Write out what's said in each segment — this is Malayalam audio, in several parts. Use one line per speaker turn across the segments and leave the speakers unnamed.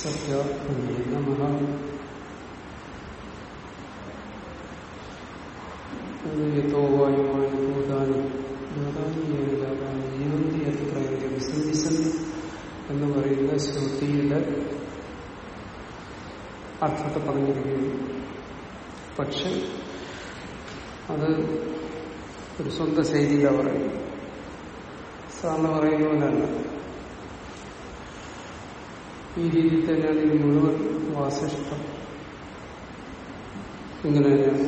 സത്യാത്മനേ നമഃ യഥോ വായുവായ ഭൂതാനി ഭൂതാനി ജീവന്തി എത്ര വിസന്ധിസന്തി എന്ന് പറയുന്ന ശ്രുതിയുടെ അർത്ഥത്തെ പറഞ്ഞിരിക്കുന്നു പക്ഷെ അത് ഒരു സ്വന്തം ശൈലിയിലാണ് പറയുന്നത്. സാറിന് പറയുന്ന പോലെയല്ല ഈ രീതിയിൽ തന്നെയാണ് ഇത് മുഴുവൻ വാസിഷ്ടം ഇങ്ങനെ തന്നെയാണ്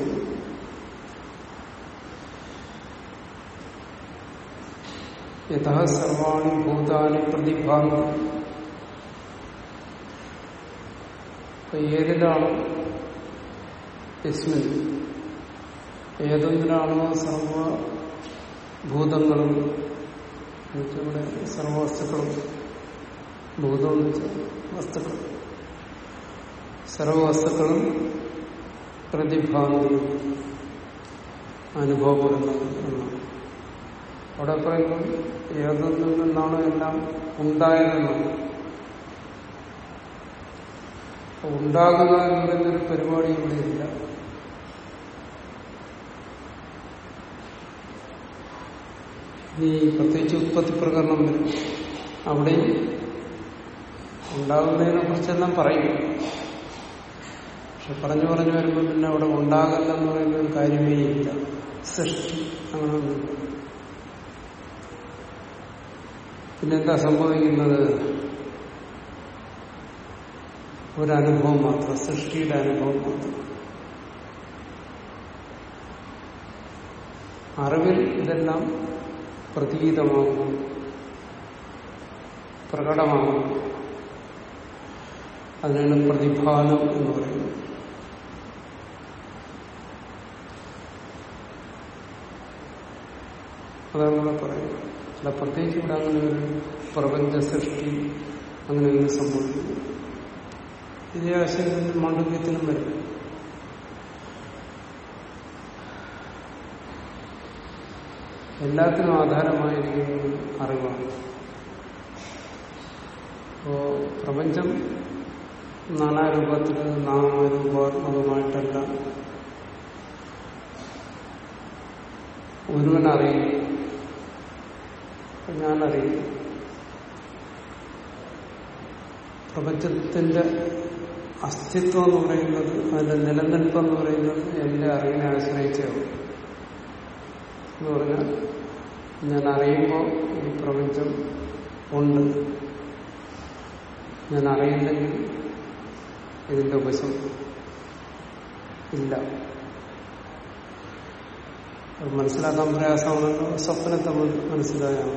യഥാ സർവാണി ഭൂതാനി പ്രതിഭാഗം അപ്പൊ ഏതിലാണ് യസ്മിൻ? ഏതൊന്നിലാണോ സർവഭൂതങ്ങളും ഇവിടെ സർവവസ്തുക്കളും ഭൂതം വസ്തുക്കൾ സർവവസ്തുക്കളും പ്രതിഭാന്തി അനുഭവപ്പെടുന്നു എന്നാണ് അവിടെ പറയുമ്പോൾ ഏതൊന്നിൽ നിന്നാണോ എല്ലാം ഉണ്ടായതെന്നാണ് ഉണ്ടാകുക എന്ന് പറയുന്നൊരു പരിപാടി ഇവിടെ ഇല്ല ഈ പ്രത്യേകിച്ച് ഉത്പത്തി പ്രകരണം വരും. അവിടെ ഉണ്ടാകുന്നതിനെ കുറിച്ചെല്ലാം പറയും പക്ഷെ പറഞ്ഞു പറഞ്ഞു വരുമ്പോൾ പിന്നെ അവിടെ ഉണ്ടാകല്ലെന്ന് പറയുന്ന ഒരു കാര്യമേ ഇല്ല. സൃഷ്ടി. അങ്ങനെയൊന്നും പിന്നെന്താ സംഭവിക്കുന്നത്? ഒരനുഭവം മാത്രം സൃഷ്ടിയുടെ അനുഭവം മാത്രം. അറിവിൽ ഇതെല്ലാം പ്രതീതമാകുന്നു പ്രകടമാകുന്നു അതിനാണ് പ്രതിഭാനം എന്ന് പറയുന്നത്. അതാണ് ഇവിടെ പറയുന്നത്. അല്ല പ്രത്യേകിച്ച് ഇവിടെ അങ്ങനെ ഒരു പ്രപഞ്ച സൃഷ്ടി അങ്ങനെ ഒന്നും സംഭവിക്കുന്നു ഇതേ ആശയം മാണ്ഡവ്യത്തിനും വരും എല്ലാത്തിനും ആധാരമായിരിക്കുന്നത് അറിവാണ്. അപ്പോ പ്രപഞ്ചം നാനാരൂപത്തിൽ നാമരൂപാത്മകമായിട്ടല്ല ഒരുവനറിയും. ഞാനറിയും. പ്രപഞ്ചത്തിന്റെ അസ്തിത്വം എന്ന് പറയുന്നത് അതിന്റെ നിലനിൽപ്പെന്ന് പറയുന്നത് എന്റെ അറിവിനെ ആശ്രയിച്ചാവും എന്ന് പറഞ്ഞാൽ ഞാൻ അറിയുമ്പോൾ ഈ പ്രപഞ്ചം ഉണ്ട്. ഞാൻ അറിയില്ലെങ്കിൽ ഇതിന്റെ ഉപശം ഇല്ല. മനസ്സിലാക്കാൻ പ്രയാസമാണല്ലോ സ്വപ്നത്തെ മനസ്സിലായാൽ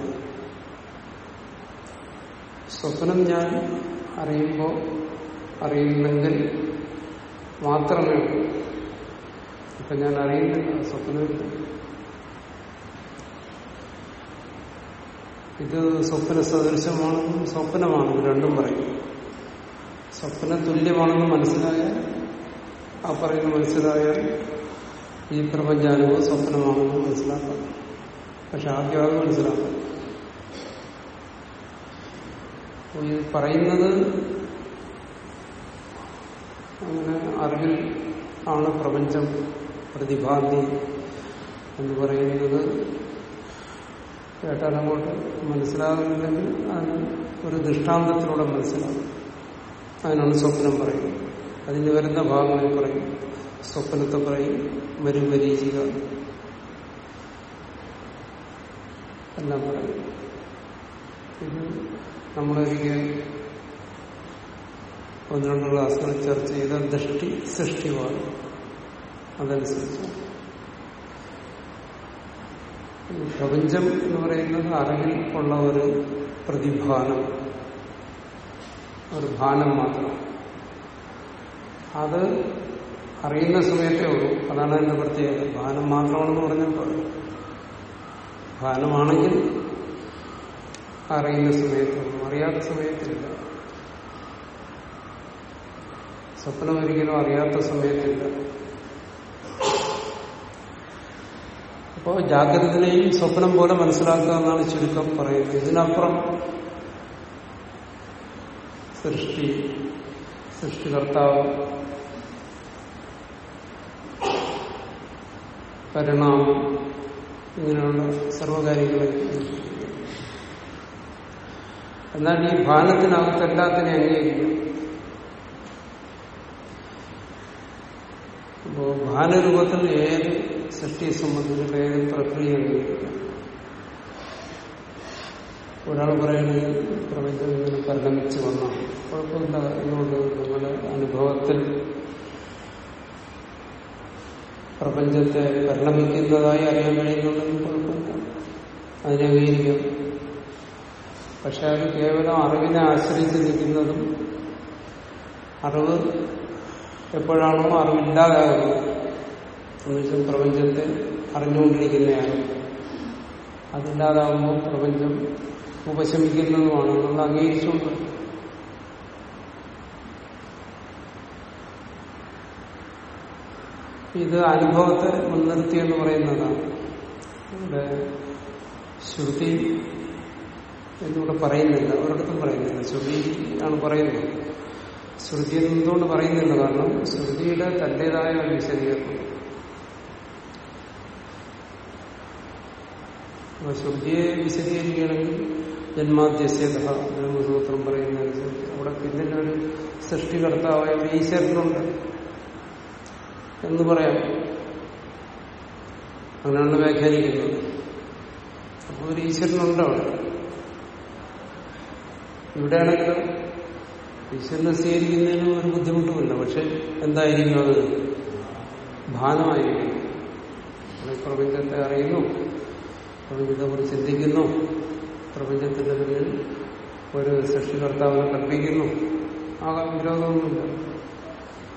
സ്വപ്നം ഞാൻ അറിയുമ്പോൾ അറിയുന്നെങ്കിൽ മാത്രമേ ഉള്ളൂ. ഇപ്പൊ ഞാൻ അറിയുന്നില്ല സ്വപ്നമില്ല ഇത് സ്വപ്ന സദൃശമാണെന്നും സ്വപ്നമാണെന്നും രണ്ടും പറയും. സ്വപ്ന തുല്യമാണെന്ന് മനസ്സിലായാൽ ആ പറയുന്ന മനസ്സിലായാൽ ഈ പ്രപഞ്ചാനുഭവം സ്വപ്നമാണെന്ന് മനസ്സിലാക്കാം. പക്ഷെ ആദ്യം അത് മനസ്സിലാക്കാം. ഈ പറയുന്നത് അങ്ങനെ അറിവിൽ ആണ് പ്രപഞ്ചം പ്രതിഭാന്തി എന്ന് പറയുന്നത്. കേട്ടാൽ അങ്ങോട്ട് മനസ്സിലാകുന്നില്ലെങ്കിൽ അതിന് ഒരു ദൃഷ്ടാന്തത്തിലൂടെ മനസ്സിലാകും. അതിനാണ് സ്വപ്നം പറയും. അതിന് വരുന്ന ഭാഗങ്ങളിൽ പറയും. സ്വപ്നത്തെ പറയും. മരുമരീചിക എല്ലാം പറയും. ഇത് നമ്മളൊരിക്കൽ ഒന്ന് രണ്ട് ക്ലാസ്സുകൾ ചർച്ച ചെയ്ത ദൃഷ്ടി സൃഷ്ടിവാദം. അതനുസരിച്ച്. ഈ പ്രപഞ്ചം എന്ന് പറയുന്നത് അറിവിൽ ഉള്ള ഒരു പ്രതിഭാനം. ഒരു ഭാനം മാത്രം. അത് അറിയുന്ന സമയത്തേ ഉള്ളൂ. അതാണ് അതിന്റെ പ്രത്യേകത. ഭാനം മാത്രമാണെന്ന് പറഞ്ഞപ്പോൾ ഭാനമാണെങ്കിൽ അറിയുന്ന സമയത്തുള്ളൂ അറിയാത്ത സമയത്തില്ല. സ്വപ്നം ഒരിക്കലും അറിയാത്ത സമയത്തില്ല. അപ്പോ ജാഗ്രതനെയും സ്വപ്നം പോലെ മനസ്സിലാക്കുക എന്നാണ് ചുരുക്കം പറയുന്നത്. ഇതിനപ്പുറം സൃഷ്ടി സൃഷ്ടികർത്താവ് പരിണാമം ഇങ്ങനെയുള്ള സർവകാര്യങ്ങളെ എന്നാൽ ഈ ഭാനത്തിനകത്ത് എല്ലാത്തിനെ അംഗീകരിക്കും അപ്പോ ഭാനരൂപത്തിൽ ഏത് സൃഷ്ടിയെ സംബന്ധിച്ച് വേഗം പ്രക്രിയ ഒരാൾ പറയുന്നത് പ്രപഞ്ചം ഇങ്ങനെ പരിണമിച്ച് വന്ന. കുഴപ്പമില്ല എന്നുകൊണ്ട് നിങ്ങളുടെ അനുഭവത്തിൽ പ്രപഞ്ചത്തെ പരിണമിക്കുന്നതായി അറിയാൻ കഴിയുന്നുണ്ടെങ്കിൽ കുഴപ്പമില്ല. അതിനെ അംഗീകരിക്കാം. പക്ഷെ അത് കേവലം അറിവിനെ ആശ്രയിച്ച് നിൽക്കുന്നതും അറിവ് എപ്പോഴാണോ അറിവില്ലാതാകുന്നത്. എന്നുവെച്ചാൽ പ്രപഞ്ചത്തെ അറിഞ്ഞുകൊണ്ടിരിക്കുന്നതാണ് അതില്ലാതാകുമ്പോൾ പ്രപഞ്ചം ഉപശമിക്കുന്നതുമാണ്. നമ്മൾ അംഗീകരിച്ചുകൊണ്ട്. ഇത് അനുഭവത്തെ മുൻനിർത്തി എന്ന് പറയുന്നതാണ്. ഇവിടെ ശ്രുതി എന്നിവിടെ പറയുന്നില്ല. ഒരിടത്തും പറയുന്നില്ല. ശ്രുതി ആണ് പറയുന്നത്. ശ്രുതി എന്തുകൊണ്ട് പറയുന്നില്ല? കാരണം ശ്രുതിയുടെ തന്റേതായ ഒരു വിശദീകരണം. അപ്പൊ ശ്രുതിയെ വിശദീകരിക്കുകയാണെങ്കിൽ ജന്മാദ്യസ്യത ബ്രഹ്മസൂത്രം പറയുന്നതനുസരിച്ച് അവിടെ പിന്നിൽ ഒരു സൃഷ്ടികർത്താവായ ഈശ്വരനുണ്ട് എന്ന് പറയാം. അങ്ങനെയാണ് വ്യാഖ്യാനിക്കുന്നത്. അപ്പോൾ ഒരു ഈശ്വരനുണ്ട് അവിടെ. ഇവിടെയാണെങ്കിൽ ഈശ്വരനെ സ്വീകരിക്കുന്നതിന് ഒരു ബുദ്ധിമുട്ടുമില്ല. പക്ഷെ എന്തായിരിക്കും അത്? ഭാനമായിരിക്കും. പ്രപഞ്ചത്തെ അറിയുന്നു. പ്രപഞ്ചത്തെക്കുറിച്ച് ചിന്തിക്കുന്നു. പ്രപഞ്ചത്തിന്റെ പേരിൽ ഒരു സൃഷ്ടികർത്താവിനെ കൽപ്പിക്കുന്നു. ആകാൻ വിരോധമൊന്നുമില്ല.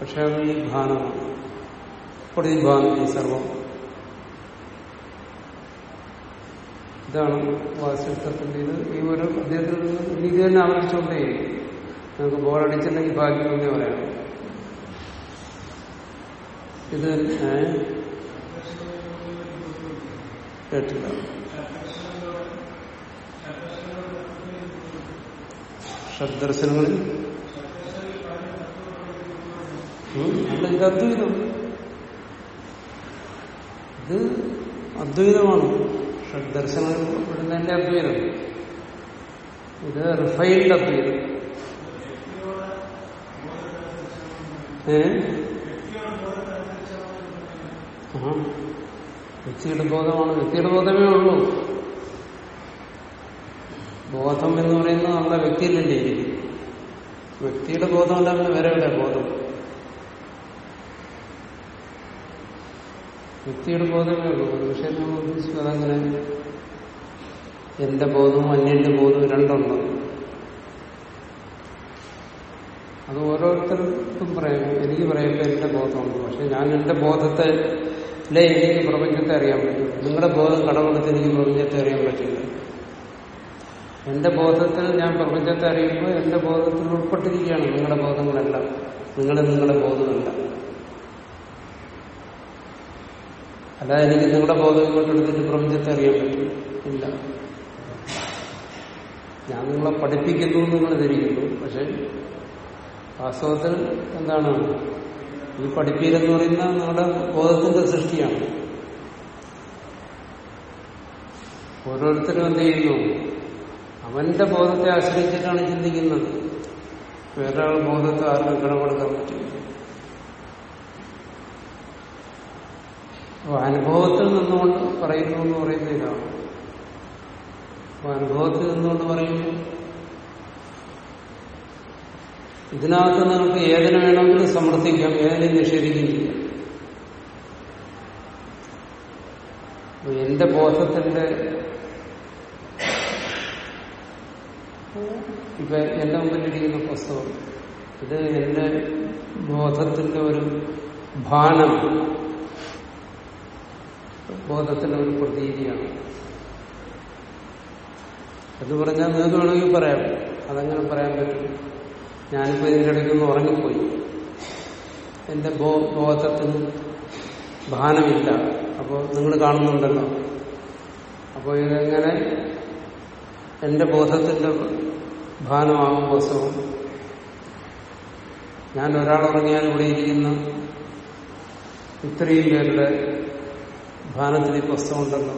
പക്ഷെ അത് ഈ ഭാനമാണ്. പ്രതിഭാനം ഈ സർവം. ഇതാണ് വാസ്തുത്വത്തിന്റെ ഇത് ഈ ഒരു അദ്ദേഹത്തിൽ നിന്ന് രീതി തന്നെ ആവർത്തിച്ചുകൊണ്ടേ നമുക്ക് ബോറടിച്ചില്ലെങ്കിൽ ഭാഗ്യമെന്നേ പറയാം. ഇത്? കേട്ടില്ല. ഷഡ്ദർശനങ്ങളിൽ? അല്ല ഇത് അദ്വൈതം. ഇത് അദ്വൈതമാണ്. ഷഡ്ദർശനങ്ങൾ ഇവിടുന്നതിന്റെ അദ്വൈതം. ഇത് റിഫൈൻഡ് അദ്വൈതം. ഏ? ആ. വ്യക്തിയുടെ ബോധമാണ്. വ്യക്തിയുടെ ബോധമേ ഉള്ളൂ. ബോധം എന്ന് പറയുന്നത് നമ്മുടെ വ്യക്തിയിലല്ലേ ഇരിക്കും വ്യക്തിയുടെ ബോധം ഉണ്ടാകുന്ന വേറെ എവിടെ ബോധം? വ്യക്തിയുടെ ബോധമേ ഉള്ളൂ. ഒരു വിഷയം നമ്മൾ ഉദ്ദേശിക്കും അതങ്ങനെ. എന്റെ ബോധവും അന്യന്റെ ബോധവും രണ്ടുണ്ട്. അത് ഓരോരുത്തർക്കും പറയാം. എനിക്ക് പറയുമ്പോൾ എന്റെ ബോധമുണ്ട്. പക്ഷെ ഞാൻ എന്റെ ബോധത്തെ എനിക്ക് പ്രപഞ്ചത്തെ അറിയാൻ പറ്റും. നിങ്ങളുടെ ബോധം കടമെടുത്ത് എനിക്ക് പ്രപഞ്ചത്തെ അറിയാൻ പറ്റില്ല. എന്റെ ബോധത്തിൽ ഞാൻ പ്രപഞ്ചത്തെ അറിയുമ്പോൾ എന്റെ ബോധത്തിൽ ഉൾപ്പെട്ടിരിക്കുകയാണ് നിങ്ങളുടെ ബോധങ്ങളെല്ലാം. നിങ്ങൾ നിങ്ങളുടെ ബോധമല്ല. അല്ലാതെ എനിക്ക് നിങ്ങളുടെ ബോധം കൊണ്ടെടുത്തിട്ട് പ്രപഞ്ചത്തെ അറിയാൻ പറ്റും. ഇല്ല. ഞാൻ നിങ്ങളെ പഠിപ്പിക്കുന്നു നിങ്ങൾ ധരിക്കുന്നു പക്ഷെ വാസ്തവത്തിൽ എന്താണ്? ഈ പഠിപ്പീരെന്ന് പറയുന്ന നിങ്ങളുടെ ബോധത്തിന്റെ സൃഷ്ടിയാണ്. ഓരോരുത്തരും എന്ത് ചെയ്യുന്നു? അവന്റെ ബോധത്തെ ആശ്രയിച്ചിട്ടാണ് ചിന്തിക്കുന്നത്. വേറൊരാൾ ബോധത്തെ ആർക്കും കിടപെടുക്കാൻ പറ്റില്ല. അപ്പൊ അനുഭവത്തിൽ നിന്നുകൊണ്ട് പറയുന്നു എന്ന് പറയുന്ന ഇതാണ്. അപ്പൊ അനുഭവത്തിൽ നിന്നുകൊണ്ട് പറയുന്നു ഇതിനകത്ത് നിങ്ങൾക്ക് ഏതിനെ വേണമെങ്കിലും സമർത്ഥിക്കാം ഏതിനെ നിഷേധിക്കുന്നില്ല എന്റെ ബോധത്തിന്റെ ഇപ്പൊ എന്റെ മുമ്പിലിരിക്കുന്ന പുസ്തകം. ഇത് എന്റെ ബോധത്തിന്റെ ഒരു ഭാനം ബോധത്തിന്റെ ഒരു പ്രതീതിയാണ്. എന്ന് പറഞ്ഞാൽ നിങ്ങൾക്ക് വേണമെങ്കിൽ പറയാം. അതങ്ങനെ പറയാൻ പറ്റും. ഞാനിപ്പോ ഇതിന്റെ ഇടയ്ക്കൊന്ന് ഉറങ്ങിപ്പോയി. എന്റെ ബോധത്തിന് ഭാനമില്ല. അപ്പോൾ നിങ്ങൾ കാണുന്നുണ്ടല്ലോ. അപ്പോൾ ഇതെങ്ങനെ എന്റെ ബോധത്തിന്റെ ഭാനമാകും പുസ്തകം ഞാൻ ഒരാൾ ഉറങ്ങിയാൽ ഇവിടെ ഇരിക്കുന്ന. ഇത്രയും പേരുടെ ഭാനത്തിൽ ഈ പുസ്തകം ഉണ്ടല്ലോ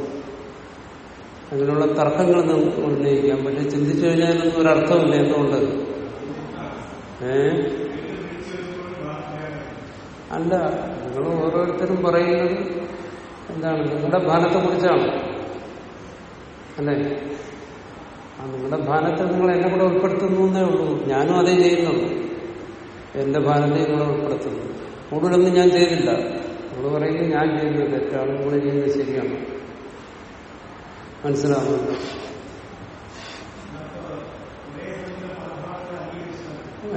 അങ്ങനെയുള്ള തർക്കങ്ങൾ നമുക്ക് ഉന്നയിക്കാം. പക്ഷെ ചിന്തിച്ചു കഴിഞ്ഞാലൊന്നും ഒരർത്ഥമില്ല എന്തുകൊണ്ട്? ഏ? അല്ല നിങ്ങൾ ഓരോരുത്തരും പറയുന്നത് എന്താണ്? നിങ്ങളുടെ ഭാനത്തെ കുറിച്ചാണ് അല്ലേ? ആ നിങ്ങളുടെ ഭാനത്തെ നിങ്ങൾ എന്നെ കൂടെ ഉൾപ്പെടുത്തുന്നു എന്നേ ഉള്ളൂ. ഞാനും അതേ ചെയ്യുന്നുള്ളൂ. എന്റെ ഭാനത്തെ നിങ്ങളെ ഉൾപ്പെടുത്തുന്നു. കൂടുതലൊന്നും ഞാൻ ചെയ്തില്ല. നിങ്ങൾ പറയുന്നത് ഞാൻ ചെയ്യുന്നത് തെറ്റാണ് നിങ്ങൾ ചെയ്യുന്നത് ശരിയാണ്. മനസ്സിലാവുന്നുണ്ട്?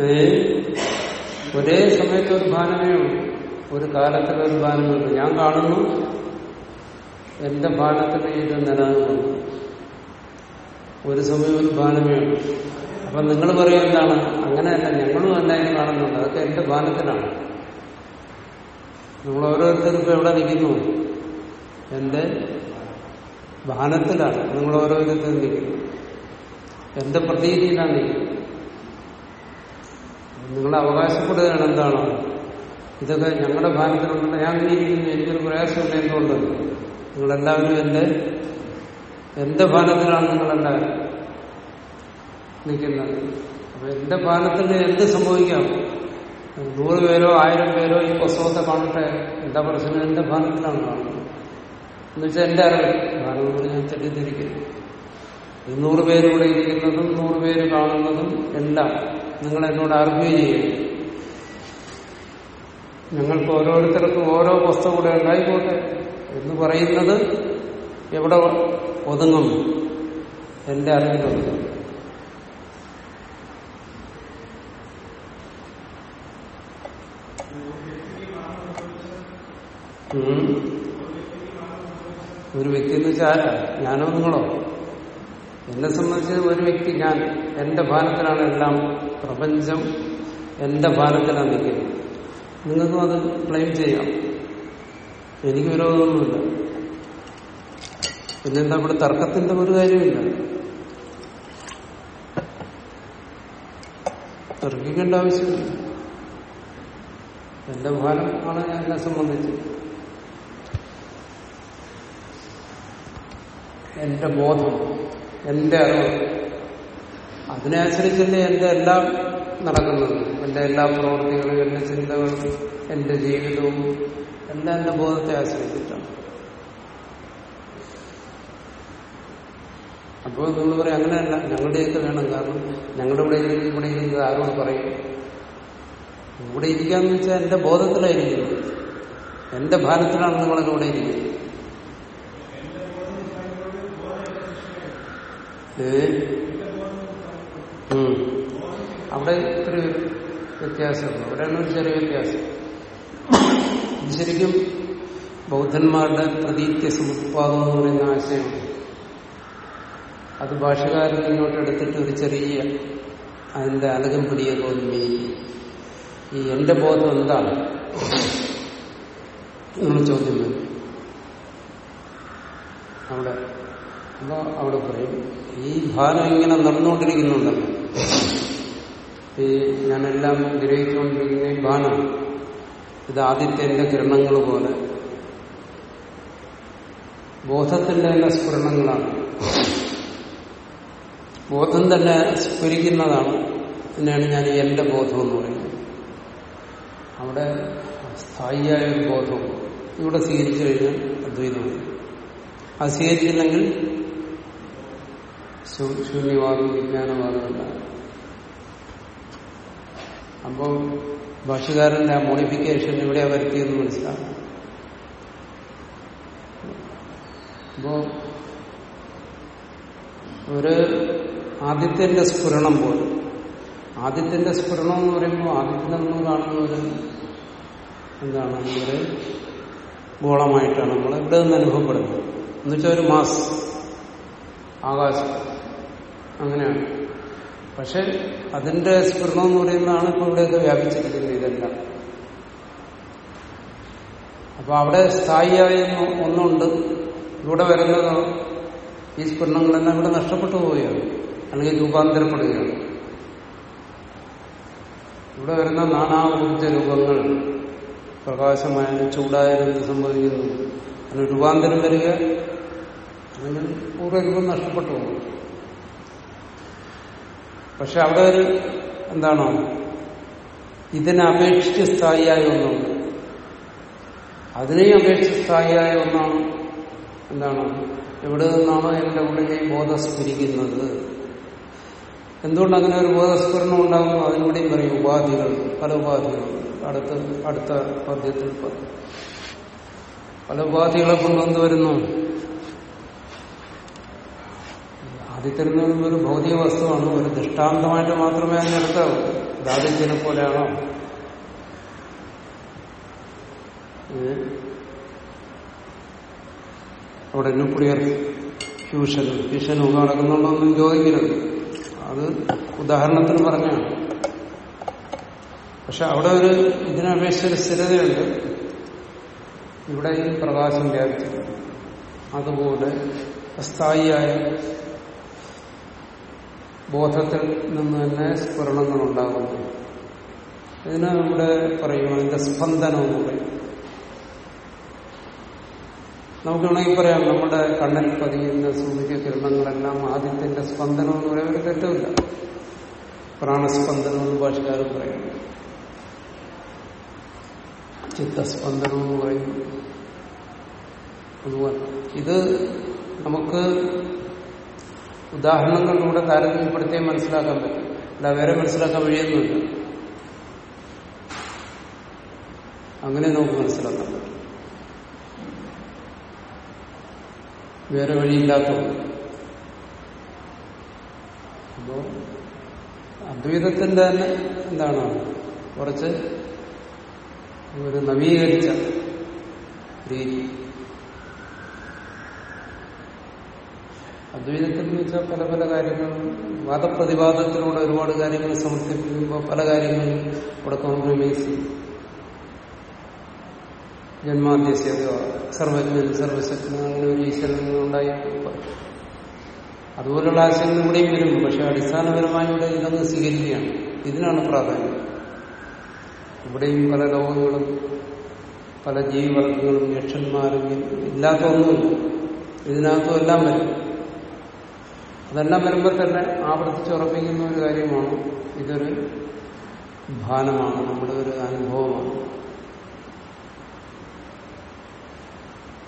ഏ? ഒരേ സമയത്ത് ഒരു ഭാനമേ ഉള്ളൂ. ഒരു കാലത്തിൽ ഒരു ഭാനമേ ഉള്ളൂ. ഞാൻ കാണുന്നു. എന്റെ ഭാനത്തിന് ഇത് നിലനിൽക്കുന്നു ഒരു സമയം ഒരു ഭാനമേ അപ്പൊ നിങ്ങൾ പറയും എന്താണ്? അങ്ങനെയല്ല ഞങ്ങളും അല്ല ഇത് കാണുന്നുണ്ട് അതൊക്കെ എന്റെ ഭാനത്തിലാണ് നിങ്ങൾ ഓരോരുത്തരും ഇപ്പൊ എവിടെ നിൽക്കുന്നു? എന്റെ ഭാനത്തിലാണ്. നിങ്ങൾ ഓരോരുത്തരും നിൽക്കുന്നു. എന്റെ പ്രതീതിയിലാണ് നിൽക്കുന്നത്. നിങ്ങൾ അവകാശപ്പെടുകയാണ് എന്താണ്? ഇതൊക്കെ ഞങ്ങളുടെ ഭാഗത്തിലുണ്ടല്ലോ ഞാൻ ഇരിക്കുന്നു. എനിക്കൊരു പ്രയാസമില്ല എന്തുകൊണ്ട് നിങ്ങളെല്ലാവരും എന്റെ എന്റെ നിങ്ങൾ നിങ്ങളെല്ലാവരും നിൽക്കുന്നത്? അപ്പൊ എന്റെ ഫലത്തിന് എന്ത് സംഭവിക്കാം? നൂറ് പേരോ ആയിരം പേരോ ഈ പുസ്തകത്തെ കാണട്ടെ. എന്താ പ്രശ്നം? എന്റെ ഫലത്തിലാണ് കാണുന്നത്. എന്നുവെച്ചാൽ എന്റെ അറിവ്. എന്ന് പറഞ്ഞാൽ തെറ്റിദ്ധരിക്കുന്നു. ഇരുന്നൂറ് നൂറ് പേര് ഇവിടെ ഇരിക്കുന്നതും നൂറ് പേര് കാണുന്നതും എല്ലാം നിങ്ങൾ എന്നോട് ആർഗ്യൂ ചെയ്യും. ഞങ്ങൾക്ക് ഓരോരുത്തർക്കും ഓരോ പുസ്തകം കൂടെ ഉണ്ടായിക്കോട്ടെ എന്ന് പറയുന്നത് എവിടെ ഒതുങ്ങും എന്റെ അറിവിൽ ഒതുങ്ങും ഒരു വ്യക്തി എന്ന് വെച്ചാൽ ഞാനോ നിങ്ങളോ? എന്നെ സംബന്ധിച്ച് ഒരു വ്യക്തി ഞാൻ. എന്റെ ഭാരത്തിലാണ് എല്ലാം പ്രപഞ്ചം എന്റെ ഭാരത്തിലാണ് നിൽക്കുന്നത്. നിങ്ങൾക്കും അത് ക്ലെയിം ചെയ്യാം. എനിക്ക് വിരോധമൊന്നുമില്ല പിന്നെന്താ ഇവിടെ തർക്കത്തിന്റെ ഒരു കാര്യമില്ല. തർക്കിക്കേണ്ട ആവശ്യമില്ല. എന്റെ ഭാരം ആണ് എന്നെ സംബന്ധിച്ച്. എന്റെ ബോധം എന്റെ അറിവ്. അതിനെ ആശ്രയിച്ചല്ലേ എന്റെ എല്ലാം നടക്കുന്നത്. എന്റെ എല്ലാ പ്രവൃത്തികളും എന്റെ ചിന്തകളും എന്റെ ജീവിതവും എല്ലാം എന്റെ ബോധത്തെ ആശ്രയിച്ചിട്ടാണ്. അപ്പോൾ നിങ്ങൾ പറയും അങ്ങനെയല്ല. ഞങ്ങളുടെയൊക്കെ വേണം. കാരണം ഞങ്ങളുടെ ഇവിടെ ഇരിക്കും ഇവിടെ ഇരിക്കുന്നത് ആരോട് പറയും? ഇവിടെ ഇരിക്കാന്ന് വെച്ചാൽ എന്റെ ബോധത്തിലായിരിക്കുന്നത് എന്റെ ഭാരത്തിലാണ് നിങ്ങളൊക്കെ ഇവിടെ ഇരിക്കുന്നത്. അവിടെ ഒരു വ്യത്യാസമുണ്ട്. അവിടെയാണ് ഒരു ചെറിയ വ്യത്യാസം. ശരിക്കും ബൗദ്ധന്മാരുടെ പ്രതീത്യ സമുത്പാദം എന്ന് പറയുന്ന ആശയമാണ് അത് ഭാഷകാരൻ ഇങ്ങോട്ട് എടുത്തിട്ട് ഒരു ചെറിയ അതിന്റെ അലകം പിടിയൊക്കെ ഒന്ന് ഈ എന്റെ ബോധം എന്താണ്? എന്നുള്ള ചോദ്യം വരും. അവിടെ അപ്പോ അവിടെ പറയും ഈ ഭാരം ഇങ്ങനെ നടന്നുകൊണ്ടിരിക്കുന്നുണ്ടല്ലോ. ഈ ഞാനെല്ലാം ഗ്രഹിച്ചുകൊണ്ടിരിക്കുന്ന ഈ ഭാനം ഇത് ആദ്യത്തെ കിരണങ്ങൾ പോലെ. ബോധത്തിന്റെ തന്നെ സ്ഫുരണങ്ങളാണ്. ബോധം തന്നെ സ്ഫുരിക്കുന്നതാണ്. എന്നാണ് ഞാൻ എന്റെ ബോധം എന്ന് പറയുന്നത്. അവിടെ സ്ഥായിയായ ഒരു ബോധം ഇവിടെ സ്വീകരിച്ചു കഴിഞ്ഞാൽ അദ്വൈതമാണ്. അത് സ്വീകരിച്ചില്ലെങ്കിൽ ശൂന്യവാദം വിജ്ഞാനവാദമല്ല അപ്പോൾ ഭാഷകാരന്റെ ആ മോഡിഫിക്കേഷൻ എവിടെയാ വരുത്തിയെന്ന് മനസ്സിലാക്കാം. അപ്പോ ഒരു ആദിത്യന്റെ സ്ഫുരണം പോലെ. ആദിത്യന്റെ സ്ഫുരണം എന്ന് പറയുമ്പോൾ ആദിത്യനെ നമ്മൾ കാണുന്ന ഒരു എന്താണ്? ഒരു ഗോളമായിട്ടാണ് നമ്മൾ ഇവിടെ നിന്ന് അനുഭവപ്പെടുന്നത്. എന്നുവെച്ചാൽ ഒരു മാസ് ആകാശം. അങ്ങനെയാണ്. പക്ഷെ അതിന്റെ സ്ഫുരണം എന്ന് പറയുന്നതാണ് ഇപ്പൊ ഇവിടെയൊക്കെ വ്യാപിച്ചിരിക്കുന്നത് ഇതെല്ലാം. അപ്പൊ അവിടെ സ്ഥായിയായ ഒന്ന് ഒന്നുണ്ട്. ഇവിടെ വരുന്നതോ ഈ സ്ഫുരണങ്ങളെല്ലാം ഇവിടെ നഷ്ടപ്പെട്ടു പോവുകയാണ്. അല്ലെങ്കിൽ രൂപാന്തരപ്പെടുകയാണ്. ഇവിടെ വരുന്ന നാനാ ഊർജ രൂപങ്ങൾ പ്രകാശമായാലും ചൂടായാലും എന്ത് സംഭവിക്കുന്നു. അതിന് രൂപാന്തരം വരിക അല്ലെങ്കിൽ പൂർവരൂപം നഷ്ടപ്പെട്ടു പോകും പക്ഷെ അവിടെ ഒരു എന്താണോ? ഇതിനെ അപേക്ഷിച്ച് സ്ഥായിയായ ഒന്നുണ്ട്. അതിനെയും അപേക്ഷിച്ച് സ്ഥായിയായ ഒന്നാണ് എന്താണ്? എവിടെ നിന്നാണോ എന്റെ ഉള്ളിലെ ബോധം സ്ഫുരിക്കുന്നത്? എന്തുകൊണ്ട് അങ്ങനെ ഒരു ബോധസ്ഫുരണം ഉണ്ടാകുന്നു? അതിലൂടെയും പറയും ഉപാധികൾ പല ഉപാധികൾ. അടുത്ത അടുത്ത പദ്യത്തിൽ പല ഉപാധികളെ കൊണ്ടുവന്നു വരുന്നു. ആദ്യത്തിൽ ഒരു ഭൗതിക വസ്തുവാണ്. ഒരു ദൃഷ്ടാന്തമായിട്ട് മാത്രമേ അതിനെടുത്താവൂ ദാരിദ്ര്യനെ പോലെയാണോ? അവിടെ ന്യൂക്ലിയർ ഫ്യൂഷൻ ഒക്കെ നടക്കുന്നുണ്ടോ എന്നും ചോദിക്കരുത്. അത് ഉദാഹരണത്തിന് പറഞ്ഞാണ് പക്ഷെ അവിടെ ഒരു ഇതിനപേക്ഷിച്ച ഒരു സ്ഥിരതയുണ്ട്. ഇവിടെ ഈ പ്രകാശം വ്യാപിച്ചു അതുപോലെ അസ്ഥായിയായ ബോധത്തിൽ നിന്ന് തന്നെ സ്ഫുരണങ്ങൾ ഉണ്ടാകുന്നു ഇതിന് ഇവിടെ പറയുമ്പോൾ അതിന്റെ സ്പന്ദനം എന്ന് പറയും നമുക്ക് വേണമെങ്കിൽ പറയാം നമ്മുടെ കണ്ണിൽ പതിയുന്ന സൂര്യകിരണങ്ങളെല്ലാം ആദ്യത്തിന്റെ സ്പന്ദനം എന്ന് പറയാൻ ഒരു തെറ്റുമില്ല. പ്രാണസ്പന്ദനം എന്ന് ഭാഷകാരൻ പറയുന്നു ചിത്തസ്പന്ദനം എന്ന് പറയുന്നു ഇത് നമുക്ക് ഉദാഹരണങ്ങളിലൂടെ താരതമ്യപ്പെടുത്തിയേ മനസ്സിലാക്കാൻ പറ്റും. അല്ല വേറെ മനസ്സിലാക്കാൻ വഴിയൊന്നുമില്ല. അങ്ങനെ നമുക്ക് മനസ്സിലാക്കാൻ പറ്റും. വേറെ വഴിയില്ലാത്തത് അപ്പോ അദ്വൈതത്തിന്റെ തന്നെ എന്താണ്? കുറച്ച് ഒരു നവീകരിച്ച രീതി. അദ്വൈതത്തിൽ എന്ന് വെച്ചാൽ പല പല കാര്യങ്ങളും വാദപ്രതിവാദത്തിലൂടെ ഒരുപാട് കാര്യങ്ങൾ സമർപ്പിക്കുമ്പോൾ പല കാര്യങ്ങളും അവിടെ കോംപ്രമൈസ് ചെയ്യും. ജന്മാദ്യസ്യ സർവജ്ഞൻ സർവശക്തൻ അങ്ങനെ ഒരു ഈശ്വരൻ ഉണ്ടായി അതുപോലുള്ള ആശയങ്ങൾ ഇവിടെയും വരും പക്ഷെ അടിസ്ഥാനപരമായി ഇവിടെ ഇതങ്ങ് സ്വീകരിക്കുകയാണ്. ഇതിനാണ് പ്രാധാന്യം. ഇവിടെയും പല ലോകങ്ങളും പല ജീവിവർഗങ്ങളും യക്ഷന്മാരും ഇല്ലാത്ത ഒന്നുമില്ല ഇതിനകത്തും എല്ലാം വരും. അതെല്ലാം വരുമ്പോൾ തന്നെ ആവർത്തിച്ചുറപ്പിക്കുന്ന ഒരു കാര്യമാണ്. ഇതൊരു ഭാനമാണ് നമ്മുടെ ഒരു അനുഭവമാണ്.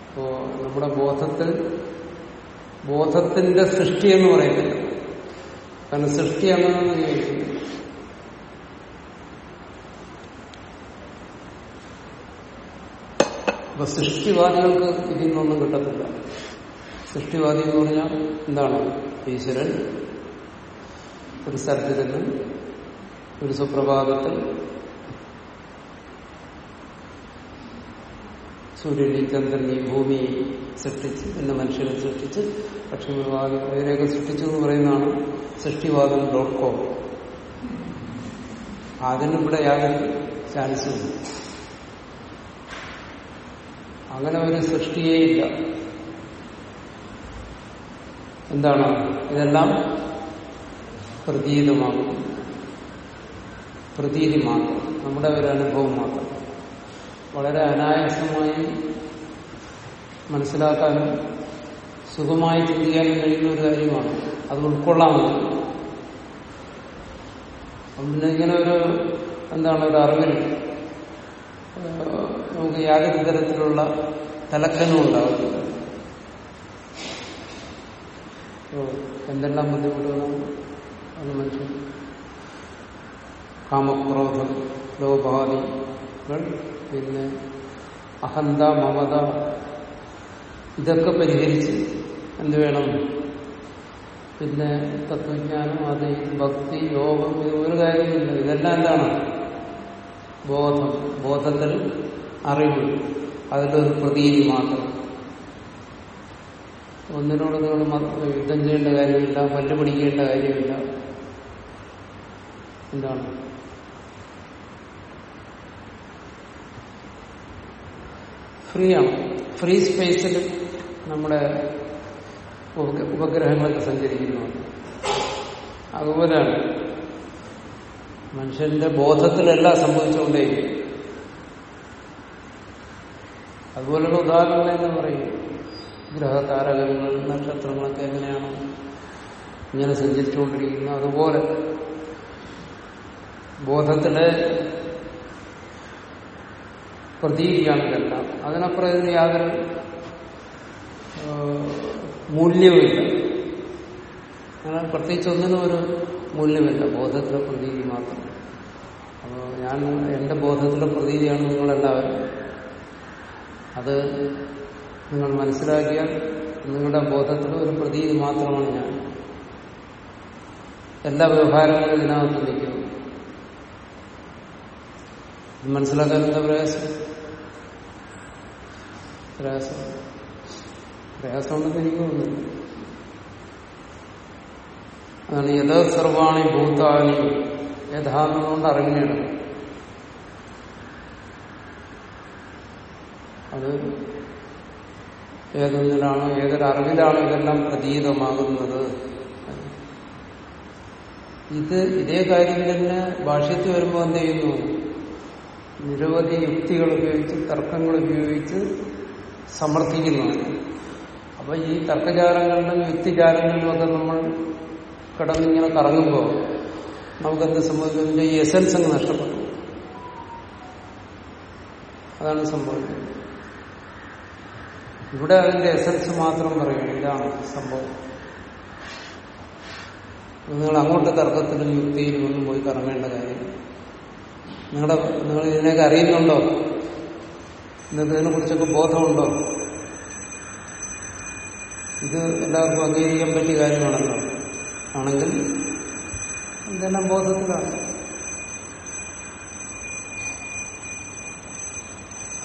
അപ്പോ നമ്മുടെ ബോധത്തിൽ ബോധത്തിന്റെ സൃഷ്ടി എന്ന് പറയുന്നില്ല. കാരണം സൃഷ്ടി അങ്ങനെ ചോദിക്കുന്നു. അപ്പൊ സൃഷ്ടിവാദികൾക്ക് ഇതിൽ നിന്നൊന്നും കിട്ടത്തില്ല. സൃഷ്ടിവാദി എന്ന് പറഞ്ഞാൽ എന്താണ്? ഈശ്വരൻ ഒരു സ്ഥലത്തിരുന്ന് ഒരു സുപ്രഭാതത്തിൽ സൂര്യനെ ചന്ദ്രനെയും ഭൂമിയെയും സൃഷ്ടിച്ച് പിന്നെ മനുഷ്യനെ സൃഷ്ടിച്ച് പക്ഷിമൃഗാദി ഇവരെയൊക്കെ സൃഷ്ടിച്ചു എന്ന് പറയുന്നതാണ് സൃഷ്ടിവാദം ഡോട്ട് കോം. അതിനിവിടെ യാതൊരു ചാൻസും അങ്ങനെ ഒരു സൃഷ്ടിയേയില്ല എന്താണ്? ഇതെല്ലാം പ്രതീതമാകും പ്രതീതി മാത്രം നമ്മുടെ ഒരു അനുഭവം മാത്രം. വളരെ അനായാസമായി മനസ്സിലാക്കാനും സുഖമായി ചിന്തിക്കാനും കഴിയുന്ന ഒരു കാര്യമാണ്. അത് ഉൾക്കൊള്ളാൻ പിന്നെ ഇങ്ങനെ ഒരു എന്താണ് ഒരു അറിവിൽ നമുക്ക് യാതൊരു തരത്തിലുള്ള തലക്കനും ഉണ്ടാകുന്നില്ല എന്തെല്ലാം ബുദ്ധിമുട്ടുകളാണ് അത് മനുഷ്യൻ? കാമക്രോധം ലോപാദികൾ പിന്നെ അഹന്ത മമത ഇതൊക്കെ പരിഹരിച്ച് എന്ത് വേണം? പിന്നെ തത്വജ്ഞാനം അത് ഭക്തി യോഗം ഇത് ഒരു കാര്യമില്ല ഇതെല്ലാം എന്താണ്? ബോധം. ബോധത്തിൽ അറിവ്. അതിലൊരു പ്രതീതി മാത്രം. ഒന്നിനോട് നിങ്ങൾ യുദ്ധം ചെയ്യേണ്ട കാര്യമില്ല പല്ല് പിടിക്കേണ്ട കാര്യമില്ല. എന്താണ്? ഫ്രീ ആണ് ഫ്രീ സ്പേസിൽ നമ്മുടെ ഉപ- ഉപഗ്രഹങ്ങളൊക്കെ സഞ്ചരിക്കുന്നതാണ് അതുപോലെയാണ് മനുഷ്യന്റെ ബോധത്തിലെല്ലാം സംഭവിച്ചുകൊണ്ടേ അതുപോലുള്ള ഉദാഹരണങ്ങൾ എന്ന് പറയും. ഗ്രഹതാരകങ്ങൾ നക്ഷത്രങ്ങളൊക്കെ എങ്ങനെയാണ് ഇങ്ങനെ സഞ്ചരിച്ചുകൊണ്ടിരിക്കുന്നത്? അതുപോലെ ബോധത്തിലെ പ്രതീതിയാണ് ഇതെല്ലാം അതിനപ്പുറം ഇതിന് യാതൊരു മൂല്യവുമില്ല. അങ്ങനെ പ്രത്യേകിച്ച് ഒന്നിനും ഒരു മൂല്യമില്ല. ബോധത്തിലെ പ്രതീതി മാത്രം. അപ്പോൾ ഞാൻ എന്റെ ബോധത്തിലെ പ്രതീതിയാണ് നിങ്ങളെല്ലാവരും. അത് നിങ്ങൾ മനസ്സിലാക്കിയാൽ നിങ്ങളുടെ ബോധത്തിലെ ഒരു പ്രതീതി മാത്രമാണ് ഞാൻ. എല്ലാ വ്യവഹാരങ്ങളും ഇതിനകത്ത് നിൽക്കുന്നു മനസ്സിലാക്കാൻ എന്താ പ്രയാസം? പ്രയാസം. പ്രയാസമുണ്ടെന്ന് എനിക്ക് തോന്നുന്നില്ല അതാണ് യഥാ സർവാണി ഭൂതാനി യഥാന്നുകൊണ്ട് അറിഞ്ഞാണ് അത് ഏതൊന്നിലാണോ ഏതൊരു അറിവിലാണോ ഇതെല്ലാം പ്രതീതമാകുന്നത്? ഇത് ഇതേ കാര്യം തന്നെ ഭാഷ്യത്തിൽ വരുമ്പോൾ എന്ത് ചെയ്യുന്നു? നിരവധി യുക്തികൾ ഉപയോഗിച്ച് തർക്കങ്ങൾ ഉപയോഗിച്ച് സമർത്ഥിക്കുന്നതാണ് അപ്പൊ ഈ തർക്കജാലങ്ങളിലും യുക്തിജാലങ്ങളിലും ഒക്കെ നമ്മൾ കിടന്നിങ്ങനെ കറങ്ങുമ്പോൾ നമുക്കെന്ത് സംഭവിക്കുന്നു ഈ എസൻസ് അങ്ങ് നഷ്ടപ്പെട്ടു. അതാണ് സംഭവിക്കുന്നത്. ഇവിടെ അതിന്റെ എസൻസ് മാത്രം പറയുന്നു ഇതാണ് സംഭവം. നിങ്ങൾ അങ്ങോട്ട് തർക്കത്തിലും യുക്തിയിലും ഒന്നും പോയി കറങ്ങേണ്ട കാര്യം. നിങ്ങളുടെ നിങ്ങൾ ഇതിനെയൊക്കെ അറിയുന്നുണ്ടോ? നിങ്ങൾക്ക് ഇതിനെ കുറിച്ചൊക്കെ ബോധമുണ്ടോ? ഇത് എല്ലാവർക്കും അംഗീകരിക്കാൻ പറ്റിയ കാര്യമാണല്ലോ. ആണെങ്കിൽ ഇതെല്ലാം ബോധത്തിലാണ്?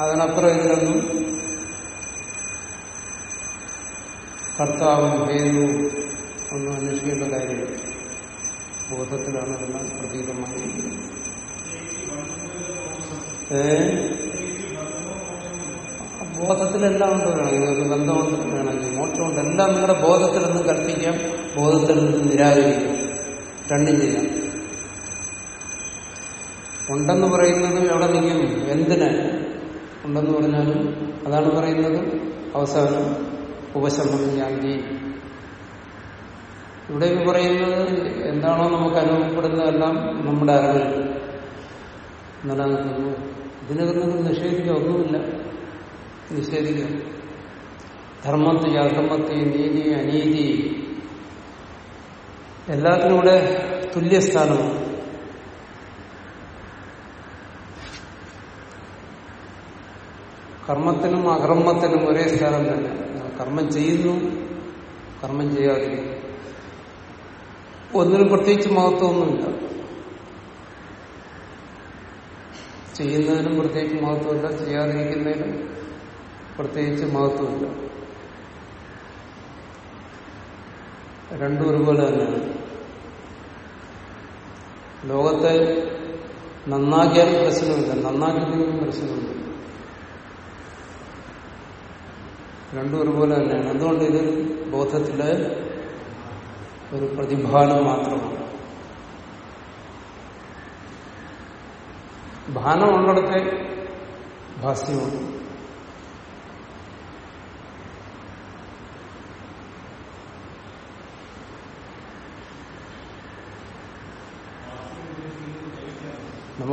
അതിനപ്പുറം ഇതിനൊന്നും കർത്താവും ഭേദവും ഒന്നും അന്വേഷിക്കേണ്ട കാര്യമില്ല. ബോധത്തിലാണ് ഇതെല്ലാം പ്രതീകമായി ഏ? ബോധത്തിലെല്ലാം ഉണ്ട്. വേണമെങ്കിൽ നിങ്ങൾക്ക് ബന്ധമുണ്ട് വേണമെങ്കിൽ മോക്ഷമുണ്ട് എല്ലാം നിങ്ങളുടെ ബോധത്തിൽ നിന്ന് കൽപ്പിക്കാം. ബോധത്തിൽ നിന്ന് നിരാകരിക്കാം. രണ്ടും ചെയ്യാം ഉണ്ടെന്ന് പറയുന്നത് എവിടെ നിൽക്കും. എന്തിന്? ഉണ്ടെന്ന് പറഞ്ഞാലും അതാണ് പറയുന്നത്. അവസാനം ഉപശമനം യാങ്കി ഇവിടെ പറയുന്നത് എന്താണോ നമുക്ക് അനുഭവപ്പെടുന്നതെല്ലാം നമ്മുടെ അറിവിൽ നിലനിൽക്കുന്നു. ഇതിനകത്ത് നിഷേധിക്കുക ഒന്നുമില്ല. നിഷേധിക്കുക. ധർമ്മത്തെയും അധർമ്മത്തെയും നീതി അനീതി എല്ലാത്തിനും കൂടെ തുല്യസ്ഥാനമാണ്. കർമ്മത്തിനും അകർമ്മത്തിനും ഒരേ സ്ഥാനം തന്നെ. കർമ്മം ചെയ്യുന്നു കർമ്മം ചെയ്യാതിരിക്കുന്നു. ഒന്നിനും പ്രത്യേകിച്ച് മഹത്വമൊന്നുമില്ല. ചെയ്യുന്നതിനും പ്രത്യേകിച്ച് മഹത്വമില്ല ചെയ്യാതിരിക്കുന്നതിനും പ്രത്യേകിച്ച് മഹത്വമില്ല. രണ്ടും ഒരുപോലെ തന്നെയാണ്. ലോകത്തെ നന്നാക്കിയാൽ പ്രശ്നമില്ല. നന്നാക്കിയതിനും പ്രശ്നമില്ല. രണ്ടും ഒരുപോലെ തന്നെയാണ്. അതുകൊണ്ട് ഇത് ബോധത്തിലെ ഒരു പ്രതിഭാനം മാത്രമാണ്? ഭാനമുള്ളിടത്തെ ഭാസ്യമുണ്ട്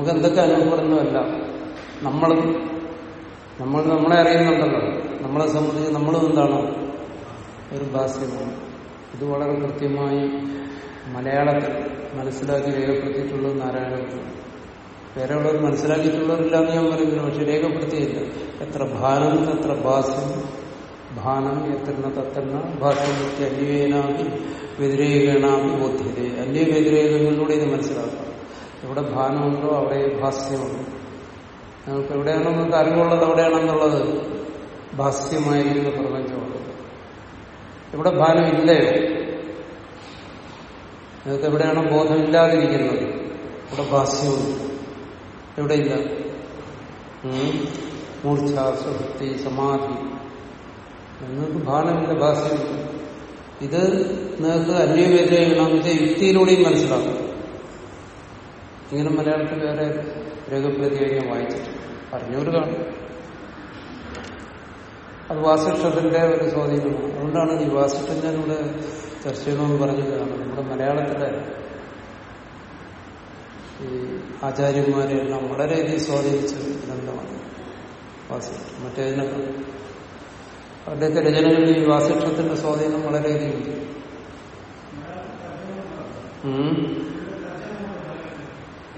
നമുക്ക് എന്തൊക്കെ അനുഭവപ്പെടുന്നതല്ല. നമ്മൾ നമ്മൾ നമ്മളെ അറിയുന്നുണ്ടല്ലോ. നമ്മളെ സംബന്ധിച്ച് നമ്മളും എന്താണ്? ഒരു ഭാസ്യമാണ്. ഇത് വളരെ കൃത്യമായി മലയാളത്തിൽ മനസ്സിലാക്കി രേഖപ്പെടുത്തിയിട്ടുള്ളത് നാരായണത്തിൽ വേറെ ഉള്ളവർ മനസ്സിലാക്കിയിട്ടുള്ളവരില്ല എന്ന് ഞാൻ പറയുന്നില്ല പക്ഷെ രേഖപ്പെടുത്തിയില്ല. എത്ര ഭാനം എത്ര ഭാസ്യം ഭാനം എത്ര തത്തന്ന ഭാസ്യം അന്വേനാമി വ്യതിരേകണാമി ബോധ്യത. അന്യ വ്യതിരേകങ്ങളിലൂടെ ഇത് മനസ്സിലാക്കാം. എവിടെ ഭാനമുണ്ടോ അവിടെ ഭാസ്യമുണ്ട്. നിങ്ങൾക്ക് എവിടെയാണോ നിങ്ങൾക്ക് അറിവുള്ളത്? എവിടെയാണെന്നുള്ളത് ഭാസ്യമായിരിക്കുന്ന പ്രപഞ്ചമാണ് ഇവിടെ ഭാനം ഇല്ലയോ? നിങ്ങൾക്ക് എവിടെയാണോ ബോധമില്ലാതിരിക്കുന്നത്? ഇവിടെ ഭാസ്യമുണ്ട്? എവിടെയില്ല മൂർച്ഛ സുഹൃത്തി സമാധി. നിങ്ങൾക്ക് ഭാനമില്ല ഭാസ്യമില്ല. ഇത് നിങ്ങൾക്ക് അന്യവ്യതിരേകണമെന്ന് യുക്തിയിലൂടെയും മനസ്സിലാക്കും. ഇങ്ങനെ മലയാളത്തിൽ വേറെ രേഖപ്പെടുത്തി ഞാൻ വായിച്ചിട്ടുണ്ട് അറിഞ്ഞവർ കാണും. അത് വാസിഷ്ഠത്തിന്റെ ഒരു സ്വാധീനമാണ്. അതുകൊണ്ടാണ് ഈ വാസിഷ്ഠം ഞാനിവിടെ ചർച്ച ചെയ്യണമെന്ന് പറഞ്ഞതാണ് നമ്മുടെ മലയാളത്തിലെ ഈ ആചാര്യന്മാരെല്ലാം വളരെയധികം സ്വാധീനിച്ച ഗ്രന്ഥമാണ് വാസിഷ്ഠം മറ്റേതിനൊക്കെ അവരുടെയൊക്കെ രചനകളിൽ ഈ വാസിഷ്ഠത്തിന്റെ സ്വാധീനം വളരെയധികം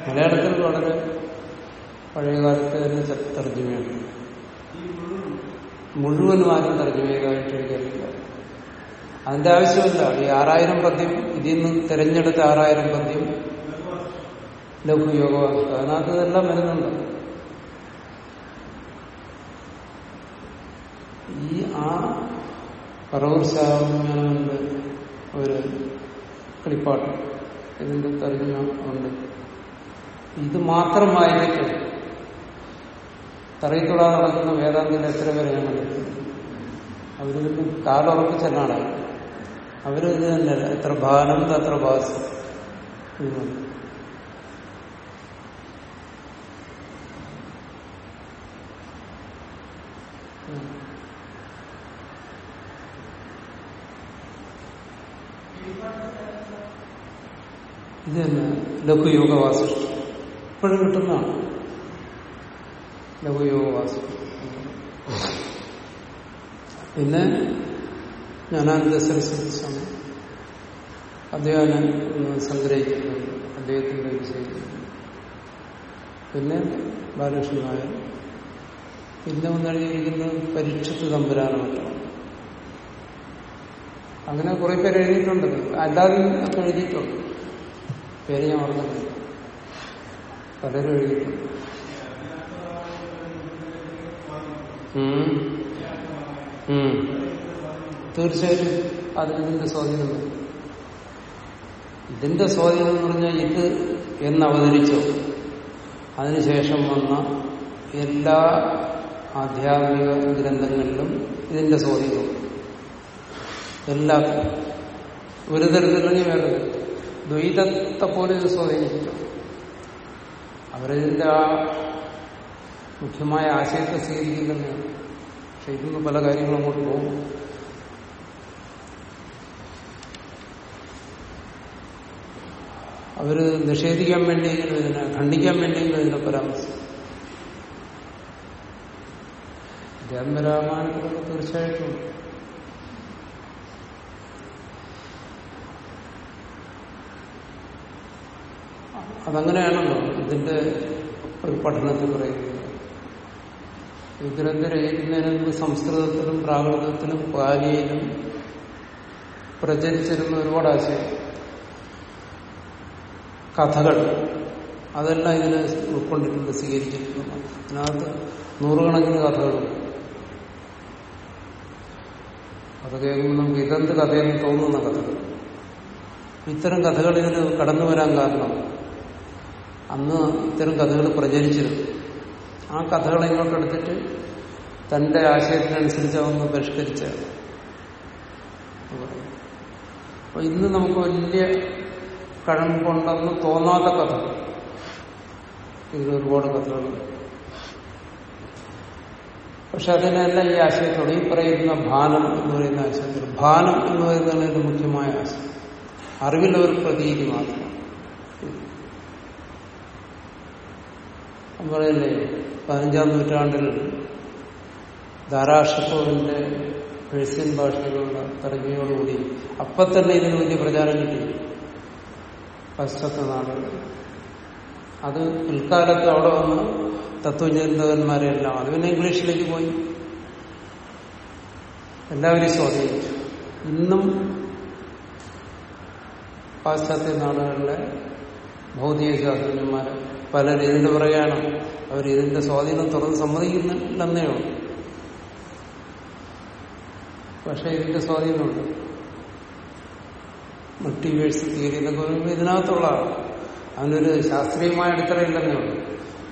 മലയാളത്തിൽ വളരെ പഴയകാലത്തെ തന്നെ തർജമയാണ്. മുഴുവനും ആരും തർജമയായിട്ട് എഴുതിയിട്ടില്ല. അതിന്റെ ആവശ്യമില്ല ഈ ആറായിരം പദ്യം ഇതിൽ നിന്ന് തിരഞ്ഞെടുത്ത ആറായിരം പദ്യം ലഘുയോഗവാദം അതിനകത്ത് ഇതെല്ലാം വരുന്നുണ്ട്. ഈ ആ പറവൂർ ശാമന്റെ ഒരു കളിപ്പാട്ട് ഇതിന്റെ തർജമ ഉണ്ട്. ഇത് മാത്രം വായിച്ചിട്ട് തറയിത്തൊടാതെ നടക്കുന്ന വേദാന്തിന്റെ എത്ര പേരെയാണ് അവർ കാലുറപ്പ് ചെന്നാണ് കാലുറപ്പിച്ചെന്നാണ്. അവരിത് തന്നെ എത്ര ഭാനം തത്ര ഭാസം. ഇത് തന്നെ ലഘുയോഗവാസിഷ്ടം ഇപ്പോഴും കിട്ടുന്നതാണ്. ലഘുയോഗവാസം പിന്നെ ജ്ഞാനാനന്ദ സരസ്വതി സ്വാമി അദ്ദേഹം സംഗ്രഹിക്കുന്നുണ്ട് അദ്ദേഹത്തിന്റെ ഒരു ശൈലി പിന്നെ ബാലകൃഷ്ണൻ നായർ. പിന്നെ ഒന്നെഴുതിയിരിക്കുന്നത് പരീക്ഷത്ത് തമ്പുരാനാണ് അങ്ങനെ കുറെ പേര് എഴുതിയിട്ടുണ്ട്. അല്ലാതെ ഒക്കെ എഴുതിയിട്ടുണ്ട്. പേര് ഞാൻ ഓർക്കുന്നില്ല പലരും എഴുതിയിട്ടുണ്ട് തീർച്ചയായിട്ടും അതിന് ഇതിന്റെ സ്വാധീനം ഇതിന്റെ സ്വാധീനം എന്ന് പറഞ്ഞാൽ ഇത് എന്ന് അവതരിച്ചോ അതിനുശേഷം വന്ന എല്ലാ ആധ്യാത്മിക ഗ്രന്ഥങ്ങളിലും ഇതിന്റെ സ്വാധീനം എല്ലാ ഒരു തരത്തിലും വേറെ ദ്വൈതത്തെ പോലെ ഇത് സ്വാധീനിക്കില്ല അവരിതിന്റെ ആ മുഖ്യമായ ആശയത്തെ സ്വീകരിക്കുന്നതന്നെയാണ് പക്ഷെ ഇതൊന്ന് പല കാര്യങ്ങളും അങ്ങോട്ട് പോകും. അവർ നിഷേധിക്കാൻ വേണ്ടിയെങ്കിലും ഇതിനെ ഖണ്ഡിക്കാൻ വേണ്ടിയെങ്കിലും ഇതിനെ പരാമർശിക്കും. ജന്മരാമായണത്തിലൊക്കെ തീർച്ചയായിട്ടും അതങ്ങനെയാണല്ലോ. ഇതിന്റെ ഒരു പഠനത്തിൽ പറയുന്നത്. ഗ്രന്ഥ രചിക്കുന്നതിന് മുമ്പ് സംസ്കൃതത്തിലും പ്രാകൃതത്തിലും പാലിയിലും പ്രചരിച്ചിരുന്ന ഒരുപാട് ആശയം കഥകൾ. അതെല്ലാം ഇതിനെ ഉൾക്കൊണ്ടിട്ടുണ്ട് സ്വീകരിച്ചിട്ടുണ്ട് അതിനകത്ത് നൂറുകണക്കിന് കഥകളുണ്ട്. അത് കേൾക്കുമ്പോൾ നമുക്ക് ഇതെന്ത് കഥയെന്ന് തോന്നുന്ന കഥകൾ. ഇത്തരം കഥകൾ ഇതിന് കടന്നു വരാൻ കാരണം അന്ന് ഇത്തരം കഥകൾ പ്രചരിച്ചിരുന്നു. ആ കഥകൾ ഇങ്ങോട്ടെടുത്തിട്ട് തന്റെ ആശയത്തിനനുസരിച്ച് അതൊന്ന് പരിഷ്കരിച്ച. അപ്പൊ ഇന്ന് നമുക്ക് വലിയ കഴമ്പുണ്ടെന്ന് തോന്നാത്ത കഥ. ഇതിൽ ഒരുപാട് കഥകളുണ്ട്. പക്ഷെ അതിനെല്ലാം ഈ ആശയത്തോട് ഈ പറയുന്ന ഭാനം എന്ന് പറയുന്ന ആശയത്തിൽ ഭാനം എന്ന് പറയുന്നതാണ് ഒരു മുഖ്യമായ ആശയം. അറിവിലൊരു പ്രതീതി മാത്രം. പറയല്ലേ പതിനഞ്ചാം നൂറ്റാണ്ടിൽ ധാരാഷിപ്പോവിന്റെ പേഴ്സ്യൻ ഭാഷയിലുള്ള തർജമയോടുകൂടി അപ്പം തന്നെ ഇതിന് വലിയ പ്രചാരം കിട്ടി. പാശ്ചാത്യ നാടുകൾ അത് പിൽക്കാലത്ത് അവിടെ വന്ന തത്വചിന്തകന്മാരെല്ലാം അത് പിന്നെ ഇംഗ്ലീഷിലേക്ക് പോയി. എല്ലാവരും സ്വാധീനിച്ചു. ഇന്നും പാശ്ചാത്യ നാടുകളിലെ ഭൗതിക ശാസ്ത്രജ്ഞന്മാർ പലരും ഇതിന്റെ പുറകെയാണ് അവർ ഇതിന്റെ സ്വാധീനം തുറന്ന് സമ്മതിക്കുന്നില്ലെന്നേ ഉള്ളൂ. പക്ഷെ ഇതിന്റെ സ്വാധീനമുണ്ട്. മൾട്ടിവേഴ്സ് തിയറി എന്നൊക്കെ പറയുമ്പോൾ ഇതിനകത്തുള്ളതാണ് അതിനൊരു ശാസ്ത്രീയമായ അടിത്തറയില്ലെന്നേ ഉള്ളൂ.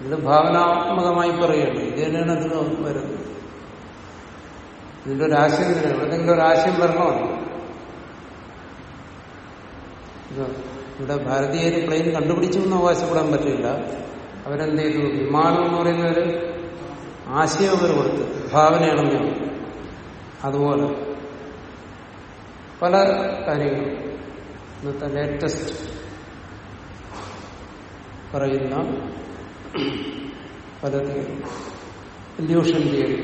ഇത് ഭാവനാത്മകമായി പറയുകയാണ്. ഇത് തന്നെയാണ് അതിന് വരുന്നത്. ഇതിന്റെ ഒരു ആശയം തന്നെയാണ് എന്തെങ്കിലും ഒരു ആശയം വരണമല്ലോ. ഇവിടെ ഭാരതീയര് പ്ലെയിൻ കണ്ടുപിടിച്ചു എന്ന് അവകാശപ്പെടാൻ പറ്റില്ല. അവരെന്ത് ചെയ്തു വിമാനം എന്ന് പറയുന്ന ഒരു ആശയം അവർ കൊടുത്ത്. ഭാവനയാണ് ഉള്ളൂ അതുപോലെ പല കാര്യങ്ങളും. ഇന്നത്തെ ലേറ്റസ്റ്റ് പറയുന്ന പല ഇല്യൂഷൻ തിയറി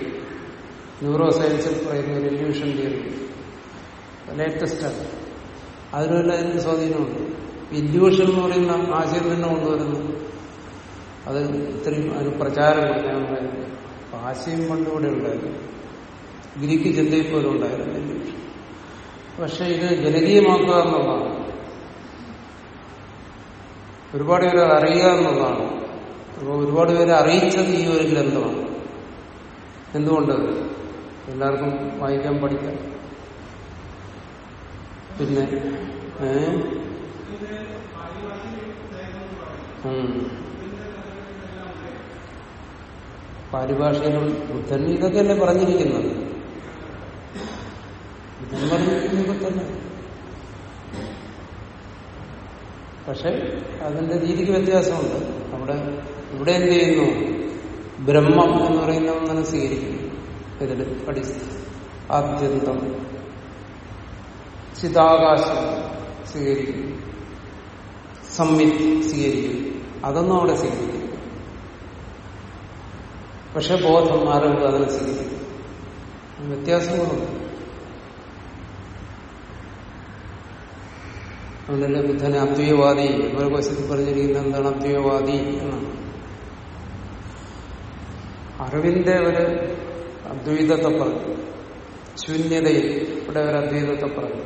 ന്യൂറോ സയൻസിൽ പറയുന്ന ഒരു ഇല്യൂഷൻ തിയറി ലേറ്റസ്റ്റ് ആണ്. അതിന് സ്വാധീനമുണ്ട്? ഇല്യൂഷൻ എന്ന് പറയുന്ന ആശയം തന്നെ കൊണ്ടുവരുന്നു. അത് ഇത്രയും അതിന് പ്രചാരം കൊടുക്കാൻ പറയുന്നത് ആശയം പണ്ടിവിടെ ഉണ്ടായിരുന്നു. ഗ്രീക്ക് ചിന്തയിൽ പോലും ഉണ്ടായിരുന്നു പക്ഷെ ഇത് ജനകീയമാക്കുക എന്നുള്ളതാണ്. ഒരുപാട് പേര് അറിയുക എന്നുള്ളതാണ്. അപ്പോൾ ഒരുപാട് പേരെ അറിയിച്ചത് ഈ ഒരു ഗ്രന്ഥമാണ്. എന്തുകൊണ്ട്? എല്ലാവർക്കും വായിക്കാൻ പഠിക്കാം. പിന്നെ ഏ? ഉം. പാരിഭാഷയിലും ബുദ്ധൻ ഇതൊക്കെയല്ലേ പറഞ്ഞിരിക്കുന്നത്? ബുദ്ധൻ പറഞ്ഞിരിക്കുന്നത് തന്നെ പക്ഷെ അതിന്റെ രീതിക്ക് വ്യത്യാസമുണ്ട്. അവിടെ ഇവിടെ എന്ത് ചെയ്യുന്നു? ബ്രഹ്മം എന്ന് പറയുന്ന ഒന്നിനെ സ്വീകരിക്കുന്നു. ഇതിൽ അടിസ്ഥ ആദ്യന്തം. ചിതാകാശം സ്വീകരിക്കുന്നു. സംവിത് സ്വീകരിക്കും. അതൊന്നും അവിടെ സ്വീകരിക്കും പക്ഷെ ബോധം അറിവ് അതിനെ സ്വീകരിക്കും. വ്യത്യാസങ്ങളുണ്ട്. അതുകൊണ്ടല്ലേ ബുദ്ധനെ അദ്വൈവാദി ഒരു കോശത്തിൽ പറഞ്ഞിരിക്കുന്നത് എന്താണ് അദ്വൈവാദി എന്നാണ്. അറിവിന്റെ ഒരു അദ്വൈതത്തെ പറഞ്ഞു. ശൂന്യതയിൽ ഇവിടെ ഒരു അദ്വൈതത്തെ പറഞ്ഞു.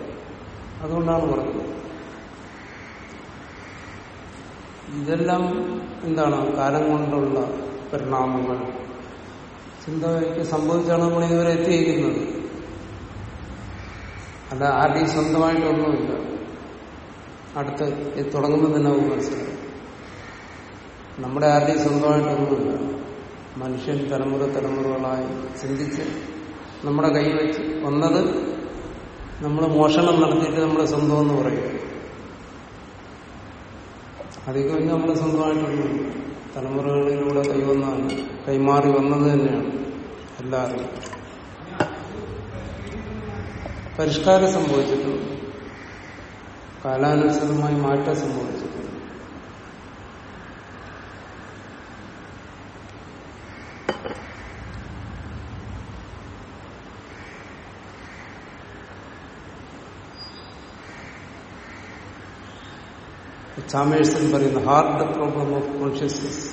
അതുകൊണ്ടാണ് പറഞ്ഞത്. ഇതെല്ലാം എന്താണ്? കാലം കൊണ്ടുള്ള പരിണാമങ്ങൾ. ചിന്തയ്ക്ക് സംഭവിച്ചാണ് നമ്മൾ ഇതുവരെ എത്തിയിരിക്കുന്നത്. അല്ല ആരുടെയും സ്വന്തമായിട്ടൊന്നുമില്ല. അടുത്ത് തുടങ്ങുമ്പോൾ തന്നെ നമുക്ക് മനസ്സിലാവും. നമ്മുടെ ആരുടെയും സ്വന്തമായിട്ടൊന്നുമില്ല. മനുഷ്യൻ തലമുറ തലമുറകളായി ചിന്തിച്ച് നമ്മുടെ കൈ വെച്ച് വന്നത് നമ്മൾ മോഷണം നടത്തിയിട്ട് നമ്മുടെ സ്വന്തമെന്ന് പറയും അധികം ഇന്ന് നമ്മുടെ സ്വന്തമായിട്ടുള്ള തലമുറകളിലൂടെ കൈവന്നാണ് കൈമാറി വന്നത് തന്നെയാണ് എല്ലാവരും. പരിഷ്കാരം സംഭവിച്ചിട്ടുണ്ട് കാലാനുസൃതമായി മാറ്റം സംഭവിച്ചിട്ടുണ്ട്. ചാമേഴ്സിൽ പറയുന്ന ഹാർഡ് പ്രോബ്ലം ഓഫ് കോൺഷ്യസ്നസ്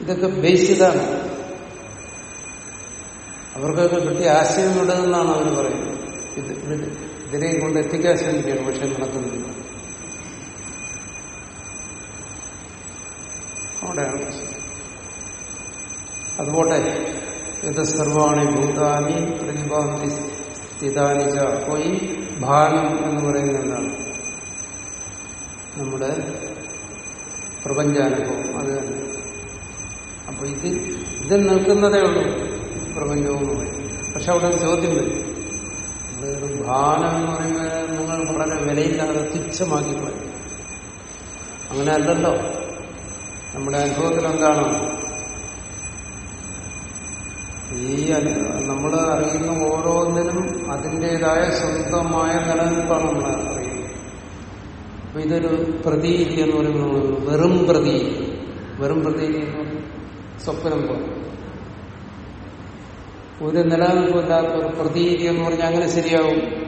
ഇതൊക്കെ ബേസിതാണ് അവർക്കൊക്കെ കിട്ടിയ ആശയം വിടുന്നതാണ് അവർ പറയുന്നത്. ഇത് ഇത് ഇതിനെയും കൊണ്ട് എത്തിക്കാൻ ശ്രമിക്കുകയാണ് പക്ഷെ നടക്കുന്നില്ല. അവിടെയാണ് പ്രശ്നം. അതുപോട്ടെ ഇത് സർവാണി ഭൂതാനി പ്രതിഭാന്തി സ്ഥിതാനിച്ച അപ്പോൾ ഈ ഭാനം എന്ന് പറയുന്നത് എന്താണ്? നമ്മുടെ പ്രപഞ്ചാനുഭവം. അത് തന്നെ അപ്പൊ ഇത് ഇത് നിൽക്കുന്നതേ ഉള്ളൂ പ്രപഞ്ചവും പക്ഷെ അവിടെ ഒരു ചോദ്യം വരും നിങ്ങളൊരു ഭാനം എന്ന് പറയുന്നത് നിങ്ങൾ വളരെ വിലയില്ലാതെ തുച്ഛമാക്കി കളയും അങ്ങനെ അല്ലല്ലോ. നമ്മുടെ അനുഭവത്തിൽ എന്താണ്? ഈ നമ്മൾ അറിയുന്ന ഓരോന്നിനും അതിന്റെതായ സ്വന്തമായ നിലനിൽപ്പാണ് നമ്മൾ അറിയുന്നത്. അപ്പൊ ഇതൊരു പ്രതീതി എന്ന് പറയുമ്പോൾ വെറും പ്രതീതി. വെറും പ്രതീതി സ്വപ്നം പോലെ. ഒരു നിലനിൽപ്പില്ലാത്ത ഒരു പ്രതീതി എന്ന് പറഞ്ഞാൽ അങ്ങനെ ശരിയാവും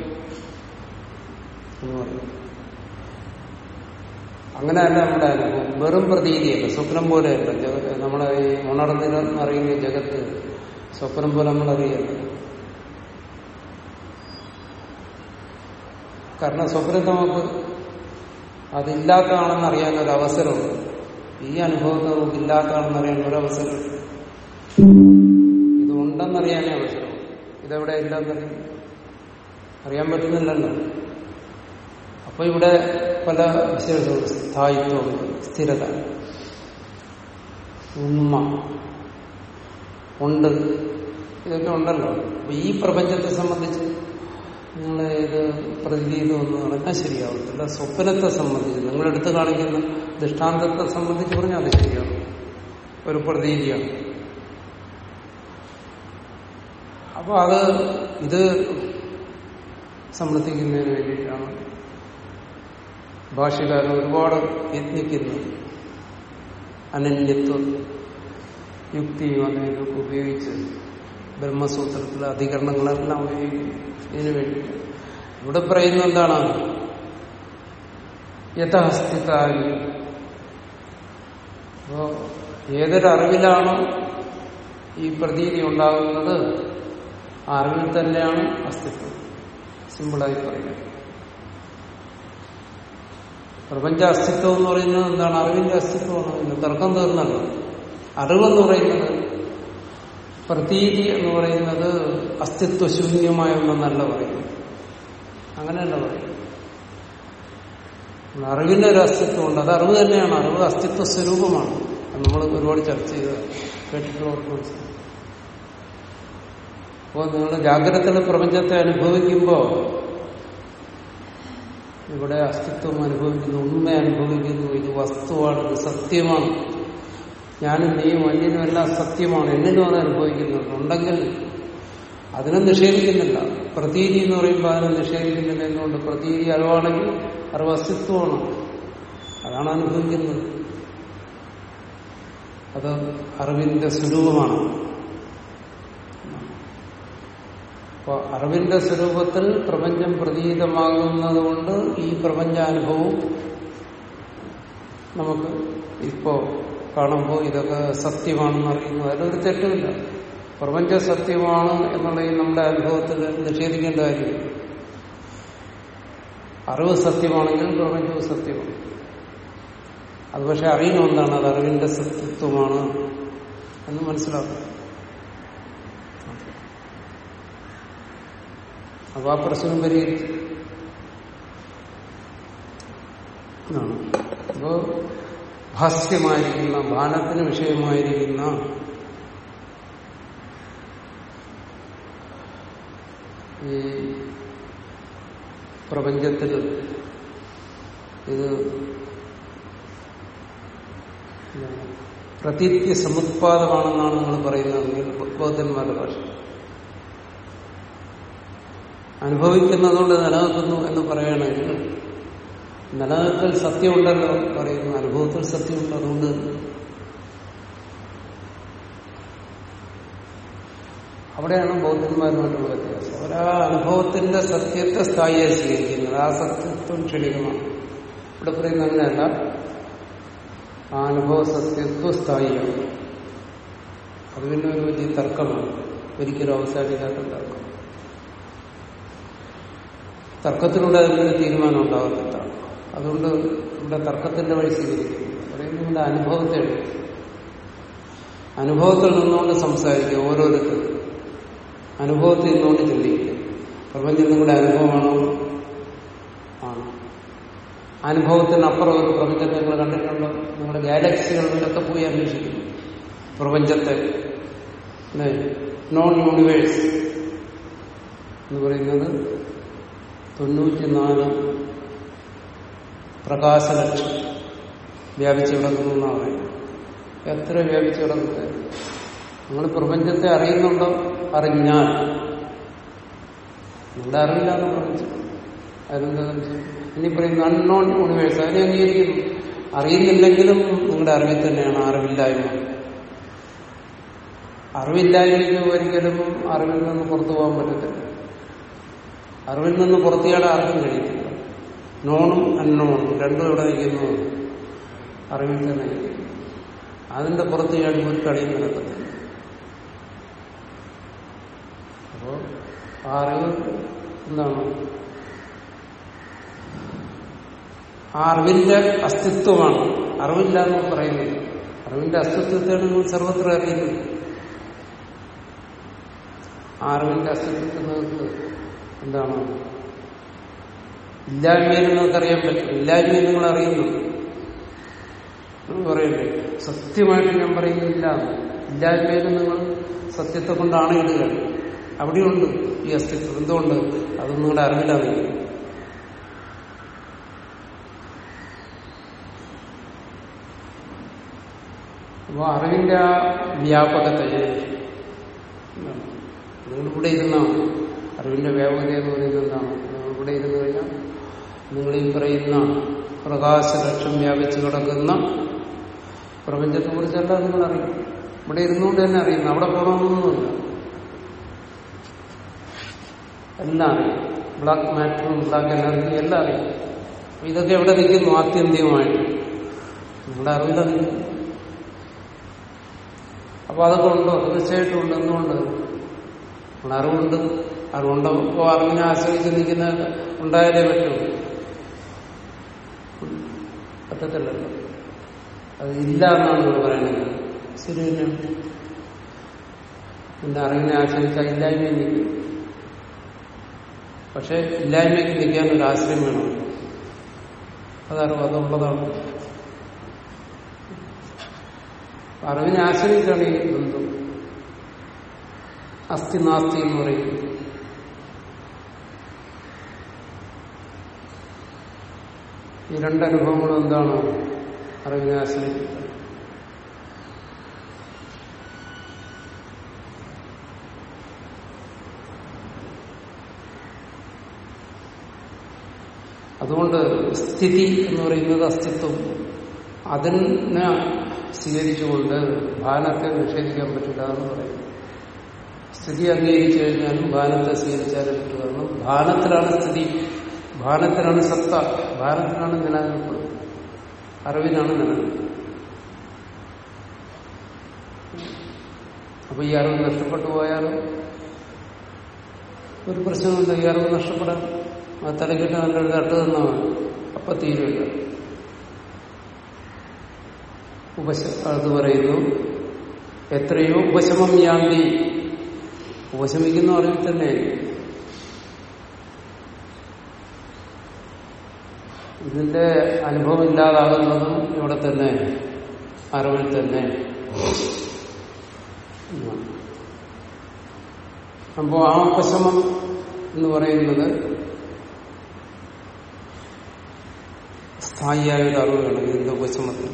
അങ്ങനെയല്ല നമ്മുടെ അനുഭവം. വെറും പ്രതീതിയല്ല സ്വപ്നം പോലെയല്ല. ജഗത്ത് നമ്മളെ ഈ ഉണർന്നിരുന്നറിയുന്ന ജഗത്ത് സ്വപ്നം പോലെ നമ്മൾ അറിയല്ല. കാരണം സ്വപ്നത്തെ നമുക്ക് അതില്ലാത്തതാണെന്ന് അറിയാൻ ഒരു അവസരമുണ്ട്. ഈ അനുഭവത്തെ നമുക്ക് ഇല്ലാത്തതാണെന്ന് അറിയാൻ ഒരു ഇത് ഉണ്ടെന്നറിയാനേ അവസരം ഇതെവിടെ ഇല്ലെന്നറിയാൻ അറിയാൻ പറ്റുന്നില്ലല്ലോ. അപ്പൊ ഇവിടെ പല വിശേഷവും സ്ഥായിത്വമുണ്ട് സ്ഥിരത. ഉമ്മ ഉണ്ട്. ഇതൊക്കെ ഉണ്ടല്ലോ. അപ്പൊ ഈ പ്രപഞ്ചത്തെ സംബന്ധിച്ച് നിങ്ങൾ ഇത് പ്രതിനിധീതം എന്ന് പറഞ്ഞാൽ ശരിയാവത്തില്ല. സ്വപ്നത്തെ സംബന്ധിച്ച് നിങ്ങളെടുത്ത് കാണിക്കുന്ന ദൃഷ്ടാന്തത്തെ സംബന്ധിച്ച് പറഞ്ഞാൽ അത് ശരിയാവും ഒരു പ്രതീതിയാണ്. അപ്പൊ അത് ഇത് സമർത്ഥിക്കുന്നതിന് വേണ്ടിയിട്ടാണ് ഭാഷകാരൻ ഒരുപാട് യത്നിക്കുന്നത് അനന്യത്വം യുക്തിയും അതിനൊക്കെ ഉപയോഗിച്ച് ബ്രഹ്മസൂത്രത്തിലെ അധികരണങ്ങളെല്ലാം ഉപയോഗിക്കും ഇതിനു വേണ്ടിയിട്ട്. ഇവിടെ പറയുന്ന എന്താണ്? യഥാസ്ഥിതാരി അപ്പോ ഏതൊരറിവിലാണോ ഈ പ്രതീതി ഉണ്ടാകുന്നത്? ആ അറിവിൽ തന്നെയാണ് അസ്തിത്വം. സിമ്പിളായി പറയുന്നത്. പ്രപഞ്ച അസ്തിത്വം എന്ന് പറയുന്നത് എന്താണ്? അറിവിന്റെ അസ്തിത്വമാണ്. തർക്കം തീർന്നല്ലോ. അറിവെന്ന് പറയുന്നത് പ്രതീതി എന്ന് പറയുന്നത് അസ്തിത്വശൂന്യമായ ഒന്നെന്നല്ല പറയുന്നത്. അങ്ങനെയല്ല പറയുന്നത്. അറിവിന്റെ ഒരു അസ്തിത്വമുണ്ട്. അത് അറിവ് തന്നെയാണ്. അറിവ് അസ്തിത്വ സ്വരൂപമാണ്. നമ്മൾ ഒരുപാട് ചർച്ച ചെയ്ത് കേട്ടിട്ടുള്ളവർക്ക് അപ്പോ നിങ്ങൾ ജാഗ്രതയുടെ പ്രപഞ്ചത്തെ അനുഭവിക്കുമ്പോൾ ഇവിടെ അസ്തിത്വം അനുഭവിക്കുന്നു ഉണ്മ അനുഭവിക്കുന്നു ഇത് വസ്തുവാണ് ഇത് സത്യമാണ്. ഞാനും നീയും അന്യനും എല്ലാം സത്യമാണ് എന്നിലും അത് അനുഭവിക്കുന്നുണ്ട് ഉണ്ടെങ്കിൽ അതിനെ നിഷേധിക്കുന്നില്ല. പ്രതീതി എന്ന് പറയുമ്പോൾ അതിനെ നിഷേധിക്കുന്നില്ല എന്തുകൊണ്ട്? പ്രതീതി അറിവാണെങ്കിൽ അറിവ് അസ്തിത്വമാണ്. അതാണ് അനുഭവിക്കുന്നത്. അത് അറിവിന്റെ സ്വരൂപമാണ്. അപ്പോൾ അറിവിന്റെ സ്വരൂപത്തിൽ പ്രപഞ്ചം പ്രതീതമാകുന്നത് കൊണ്ട് ഈ പ്രപഞ്ചാനുഭവം നമുക്ക് ഇപ്പോ കാണുമ്പോൾ ഇതൊക്കെ സത്യമാണെന്ന് അറിയുന്നു. അതിലൊരു തെറ്റുമില്ല. പ്രപഞ്ച സത്യമാണ് എന്നുള്ള ഈ നമ്മുടെ അനുഭവത്തിൽ നിഷേധിക്കേണ്ട കാര്യമില്ല അറിവ് സത്യമാണെങ്കിൽ പ്രപഞ്ചവും സത്യമാണ്. അത് പക്ഷെ അറിയുന്ന എന്താണ് അത് അറിവിന്റെ സത്യത്വമാണ് എന്ന് മനസ്സിലാക്കും അപ്പൊ ആ പ്രശ്നം പരിഹരിച്ചു അപ്പോ ഭാസ്യമായിരിക്കുന്ന ബാലത്തിന് വിഷയമായിരിക്കുന്ന ഈ പ്രപഞ്ചത്തിൽ ഇത് പ്രതീത്യ സമുത്പാദമാണെന്നാണ് നിങ്ങൾ പറയുന്നതെങ്കിൽ ബൗദ്ധന്മാരുടെ ഭാഷ. അനുഭവിക്കുന്നതുകൊണ്ട് നിലനിൽക്കുന്നു എന്ന് പറയുകയാണെങ്കിൽ നിലനിൽക്കൽ സത്യമുണ്ടല്ലോ പറയുന്നു അനുഭവത്തിൽ സത്യമുണ്ട് അതുകൊണ്ട് അവിടെയാണ് ബൗദ്ധന്മാരുമായിട്ടുള്ള വ്യത്യാസം. അവരാ അനുഭവത്തിന്റെ സത്യത്തെ സ്ഥായിയായി സ്വീകരിക്കുന്നത്. ആ സത്യത്വം ക്ഷണികമാണ് ഇവിടെ പറയുന്ന അങ്ങനെയല്ല. ആ അനുഭവ സത്യത്വം സ്ഥായിയാണ് അത് പിന്നെ ഒരു വലിയ തർക്കമാണ്. ഒരിക്കലും അവസാനിക്കാത്ത തർക്കം. തർക്കത്തിലൂടെ അതിനൊരു തീരുമാനം ഉണ്ടാകത്തില്ല. അതുകൊണ്ട് ഇവിടെ തർക്കത്തിന്റെ വഴി സ്വീകരിക്കുന്നു പറയുന്നത് ഇവിടെ അനുഭവത്തെ അനുഭവത്തിൽ നിന്നുകൊണ്ട് സംസാരിക്കുക ഓരോരുത്തരും അനുഭവത്തിൽ നിന്നുകൊണ്ട് ചിന്തിക്കുക. പ്രപഞ്ചം നിങ്ങളുടെ അനുഭവമാണോ? ആണ്. അനുഭവത്തിനപ്പുറം ഒരു പ്രപഞ്ചത്തെ നിങ്ങൾ കണ്ടിട്ടുണ്ടോ? നിങ്ങളുടെ ഗാലക്സികളിലൊക്കെ പോയി അന്വേഷിക്കുന്നു. പ്രപഞ്ചത്തെ നോൺ യൂണിവേഴ്സ് എന്ന് പറയുന്നത് തൊണ്ണൂറ്റിനാല് പ്രകാശലക്ഷം വ്യാപിച്ചു കിടക്കുന്നു എന്നാണ്. എത്ര വ്യാപിച്ചു കിടക്കുന്നത് നിങ്ങൾ പ്രപഞ്ചത്തെ അറിയുന്നുണ്ടോ? അറിഞ്ഞാൽ. നിങ്ങളുടെ അറിയില്ല എന്ന് പ്രപഞ്ചം. അതിനെന്താ ഇനി പറയുന്ന അൺനോൺ യൂണിവേഴ്സ് അതിനെ അംഗീകരിക്കുന്നു. അറിയുന്നില്ലെങ്കിലും നിങ്ങളുടെ അറിവിൽ തന്നെയാണ് അറിവില്ലായ്മ. അറിവില്ലായ്മയ്ക്ക് ഒരിക്കലും അറിവിൽ നിന്ന് പുറത്തു പോകാൻ പറ്റത്തില്ല. അറിവിൽ നിന്ന് പുറത്തിയാടെ ആർക്കും കഴിയത്തില്ല. നോണും അൺനോണും രണ്ടും എവിടെ നിൽക്കുന്നു? അറിവിൽ തന്നെ അതിന്റെ പുറത്ത് ഞാൻ ഒരു കളിയും നടക്കത്തില്ല അപ്പോ ആ അറിവ് എന്താണ്? ആ അറിവിന്റെ അസ്തിത്വമാണ്. അറിവില്ല എന്ന് പറയുന്നത് അറിവിന്റെ അസ്തിത്വത്തെയാണ് നിങ്ങൾ സർവത്ര അറിയുന്നത്. ആ അറിവിന്റെ അസ്തിത്വത്തിൽ നിങ്ങൾക്ക് എന്താണ്? ഇല്ലായ്മയിൽ നിങ്ങൾക്കറിയാൻ പറ്റും. ഇല്ലായ്മയിൽ നിങ്ങൾ അറിയുന്നു. നിങ്ങൾ പറയണ്ടേ സത്യമായിട്ട് ഞാൻ പറയുന്നില്ല. ഇല്ലായ്മയിൽ നിങ്ങൾ സത്യത്തെ കൊണ്ടാണ് ഇടുക. അവിടെയുണ്ട് ഈ അസ്തിത്വം. എന്തുകൊണ്ട്? അതൊന്നും നിങ്ങളുടെ അറിവിലാണ് അപ്പൊ അറിവിന്റെ ആ വ്യാപകതയെ നിങ്ങളിവിടെ ഇരുന്നാണ്. അറിവിന്റെ വ്യാപകത എന്ന് പറയുന്നത് എന്താണ്? നിങ്ങളിവിടെ ഇരുന്ന് കഴിഞ്ഞാൽ നിങ്ങൾ ഈ പറയുന്ന പ്രകാശലക്ഷം വ്യാപിച്ചു കിടക്കുന്ന പ്രപഞ്ചത്തെ കുറിച്ചല്ല നിങ്ങൾ അറിയും ഇവിടെ ഇരുന്നുകൊണ്ട് തന്നെ അറിയുന്നു അവിടെ പോകണമെന്നൊന്നുമില്ല. എല്ലാം അറിയും. ബ്ലാക്ക് മാറ്ററും ബ്ലാക്ക് എനർജി എല്ലാം അറിയും. ഇതൊക്കെ എവിടെ നിൽക്കുന്നു? ആത്യന്തികമായിട്ട്. നിങ്ങളുടെ അറിവില്ല അപ്പൊ അതൊക്കെ ഉണ്ടോ? തീർച്ചയായിട്ടും ഉണ്ട്. എന്തുകൊണ്ട്? നമ്മൾ അറിവുണ്ട്. അറിവുണ്ടപ്പോ അറിവിനെ ആശ്രയിച്ച് നിൽക്കുന്ന ഉണ്ടായാലേ പറ്റൂ. പറ്റത്തില്ലല്ലോ അത് ഇല്ല എന്നാണ് നമ്മൾ പറയുന്നത്. ശരി എന്റെ അറിവിനെ ആശ്രയിച്ചാൽ ഇല്ലായ്മയിൽ നിൽക്കും പക്ഷെ ഇല്ലായ്മയ്ക്ക് നിൽക്കാൻ ഒരു ആശ്രയം വേണം. അതറിവ് അതുള്ളതാണ്. അറിവിനെ ആശ്രയിച്ചാണ് ഈ ബന്ധം അസ്ഥി നാസ്തി എന്ന് പറയുന്നത് ഈ രണ്ടനുഭവങ്ങളും എന്താണ് അറിവിനെ ആശ്രയിക്കുന്നത്. അതുകൊണ്ട് സ്ഥിതി എന്ന് പറയുന്നത് അസ്തിത്വം. അതിനെ സ്വീകരിച്ചുകൊണ്ട് ഭാനത്തെ നിഷേധിക്കാൻ പറ്റില്ല എന്ന് പറയും സ്ഥിതി അംഗീകരിച്ചു കഴിഞ്ഞാലും ഭാനത്തെ സ്വീകരിച്ചാലേ പറ്റില്ല ഭാനത്തിലാണ് സ്ഥിതി. ഭാനത്തിലാണ് സത്ത ഭാരത്തിലാണ് നിലനിൽപ്പ്. അറിവിനാണ് നിലനിൽപ്പ്. അപ്പൊ ഈ അറിവ് നഷ്ടപ്പെട്ടു പോയാലും ഒരു പ്രശ്നമില്ല ഈ അറിവ് നഷ്ടപ്പെടാൻ ആ തലക്കിട്ട് നല്ലൊരു തട്ട് തന്നാൽ അപ്പൊ തീരുമില്ല ഉപശ അത് പറയുന്നു എത്രയോ ഉപശമം യാന്തി ഉപശമിക്കുന്ന അറിവിൽ തന്നെ ഇതിന്റെ അനുഭവം ഇല്ലാതാകുന്നതും ഇവിടെ തന്നെ അറിവിൽ തന്നെ. അപ്പോ ആ ഉപശമം എന്ന് പറയുന്നത് സ്ഥായിയായ ഒരു അറിവാണ് ഇതിന്റെ ഉപശമത്തിൽ.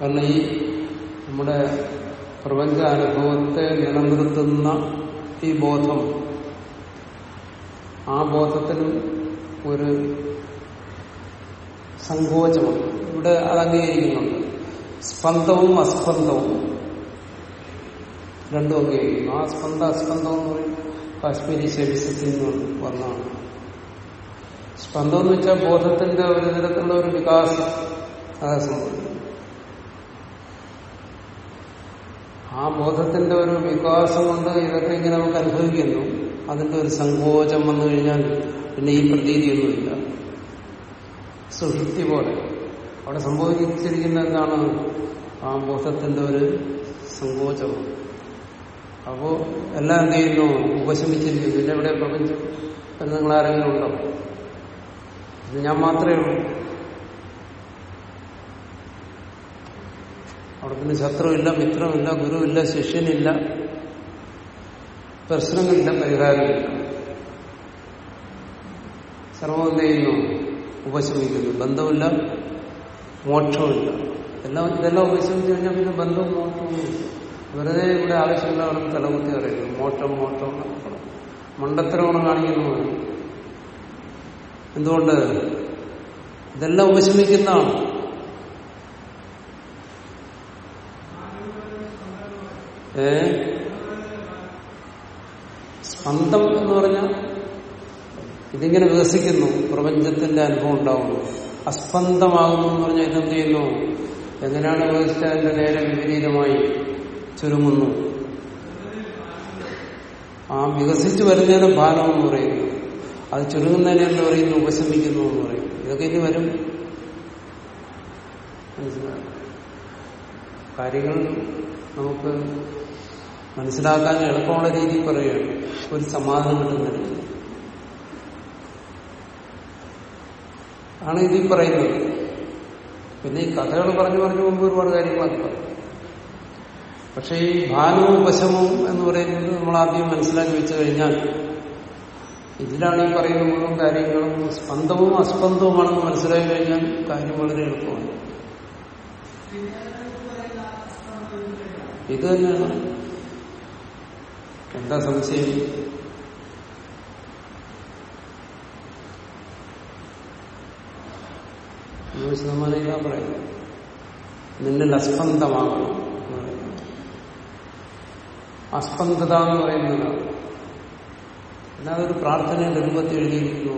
കാരണം ഈ നമ്മുടെ പ്രപഞ്ച അനുഭവത്തെ നിലനിർത്തുന്ന ഈ ബോധം ആ ബോധത്തിനും ഒരു സങ്കോചമുണ്ട് ഇവിടെ അത് അംഗീകരിക്കുന്നുണ്ട്. സ്പന്ദവും അസ്പന്ദവും. രണ്ടും അംഗീകരിക്കുന്നു. ആ സ്പന്ദ അസ്പന്ദം എന്ന് പറയും. കാശ്മീരി ശരീരത്തിൽ നിന്ന് വന്നാണ്. സ്പന്ദം എന്ന് വെച്ചാൽ ബോധത്തിന്റെ ഒരു തരത്തിലുള്ള ഒരു വികാസം. അതാ സംഭവിക്കും ആ ബോധത്തിന്റെ ഒരു വികാസം കൊണ്ട് ഇതൊക്കെ ഇങ്ങനെ നമുക്ക് അനുഭവിക്കുന്നു. അതിന്റെ ഒരു സങ്കോചം വന്നു കഴിഞ്ഞാൽ പിന്നെ ഈ പ്രതീതിയൊന്നുമില്ല. സുഷുപ്തി പോലെ അവിടെ സംഭവിച്ചിരിക്കുന്ന എന്താണ് ആ ബോധത്തിന്റെ ഒരു സങ്കോചം അപ്പോ എല്ലാം എന്ത് ചെയ്യുന്നു? ഉപശമിച്ചിരിക്കുന്നു. പിന്നെ ഇവിടെ പ്രപഞ്ചം? എന്ന് നിങ്ങൾ ആരെങ്കിലും ഉണ്ടോ? ഞാൻ മാത്രമേ ഉള്ളൂ. അവിടെ പിന്നെ ശത്രുവില്ല മിത്രമില്ല ഗുരുവില്ല ശിഷ്യനില്ല പ്രശ്നങ്ങളില്ല പരിഹാരമില്ല. സർവം എന്ത് ചെയ്യുന്നു? ഉപശമിക്കുന്നു ബന്ധമില്ല മോക്ഷമില്ല എല്ലാം ഇതെല്ലാം ഉപശമിച്ചു കഴിഞ്ഞാൽ പിന്നെ ബന്ധവും മോക്ഷവും വെറുതെ ഇവിടെ ആവശ്യമില്ലാതെ തലകുത്തി അറിയുന്നു മോട്ടം മോട്ടം മണ്ടത്തരമാണ് കാണിക്കുന്നത് എന്തുകൊണ്ട്? ഇതെല്ലാം ഉപശമിക്കുന്നതാണ് ഏ? സ്പന്ദം എന്ന് പറഞ്ഞാൽ ഇതിങ്ങനെ വികസിക്കുന്നു. പ്രപഞ്ചത്തിന്റെ അനുഭവം ഉണ്ടാവുന്നു. അസ്പന്ദമാകുന്നു എന്ന് പറഞ്ഞാൽ ഇതെന്ത് ചെയ്യുന്നു? എങ്ങനെയാണ് വികസിച്ച അതിന്റെ നേരെ വിപരീതമായി ചുരുങ്ങുന്നു. ആ വികസിച്ചു വരുന്നതിന് ഭാരം എന്ന് പറയുന്നു. അത് ചുരുങ്ങുന്നതിനെ എന്ന് പറയുന്നു? ഉപശമിക്കുന്നു എന്ന് പറയും ഇതൊക്കെ ഇനി വരും. കാര്യങ്ങൾ നമുക്ക് മനസ്സിലാക്കാൻ എളുപ്പമുള്ള രീതിയിൽ പറയുകയാണ്. ഒരു സമാധാനം കിട്ടുന്നില്ല. ആണ് ഇതിൽ പറയുന്നത്. പിന്നെ ഈ കഥകൾ പറഞ്ഞു പറഞ്ഞു മുമ്പ് ഒരുപാട് കാര്യങ്ങളൊക്കെ പറയും. പക്ഷെ ഈ ഭാനവും ഉപശമവും എന്ന് പറയുന്നത് നമ്മൾ ആദ്യം മനസ്സിലാക്കി വെച്ചു കഴിഞ്ഞാൽ ഇതിലാണ് ഈ പറയുന്ന മുഴുവൻ കാര്യങ്ങളും സ്പന്ദവും അസ്പന്ദവുമാണെന്ന് മനസ്സിലാക്കി കഴിഞ്ഞാൽ കാര്യം വളരെ എളുപ്പമാണ്. ഇത് തന്നെയാണ്. എന്താ സംശയം? നൂറ് ശതമാനം ഇതാ പറയുന്നത് നിന്നിൽ അസ്പന്ദമാകണം പറയുന്നത്. അസ്പന്ദത എന്ന് പറയുന്നത് അല്ലാതെ ഒരു പ്രാർത്ഥനയുടെ രൂപത്തിൽ എഴുതിയിരിക്കുന്നു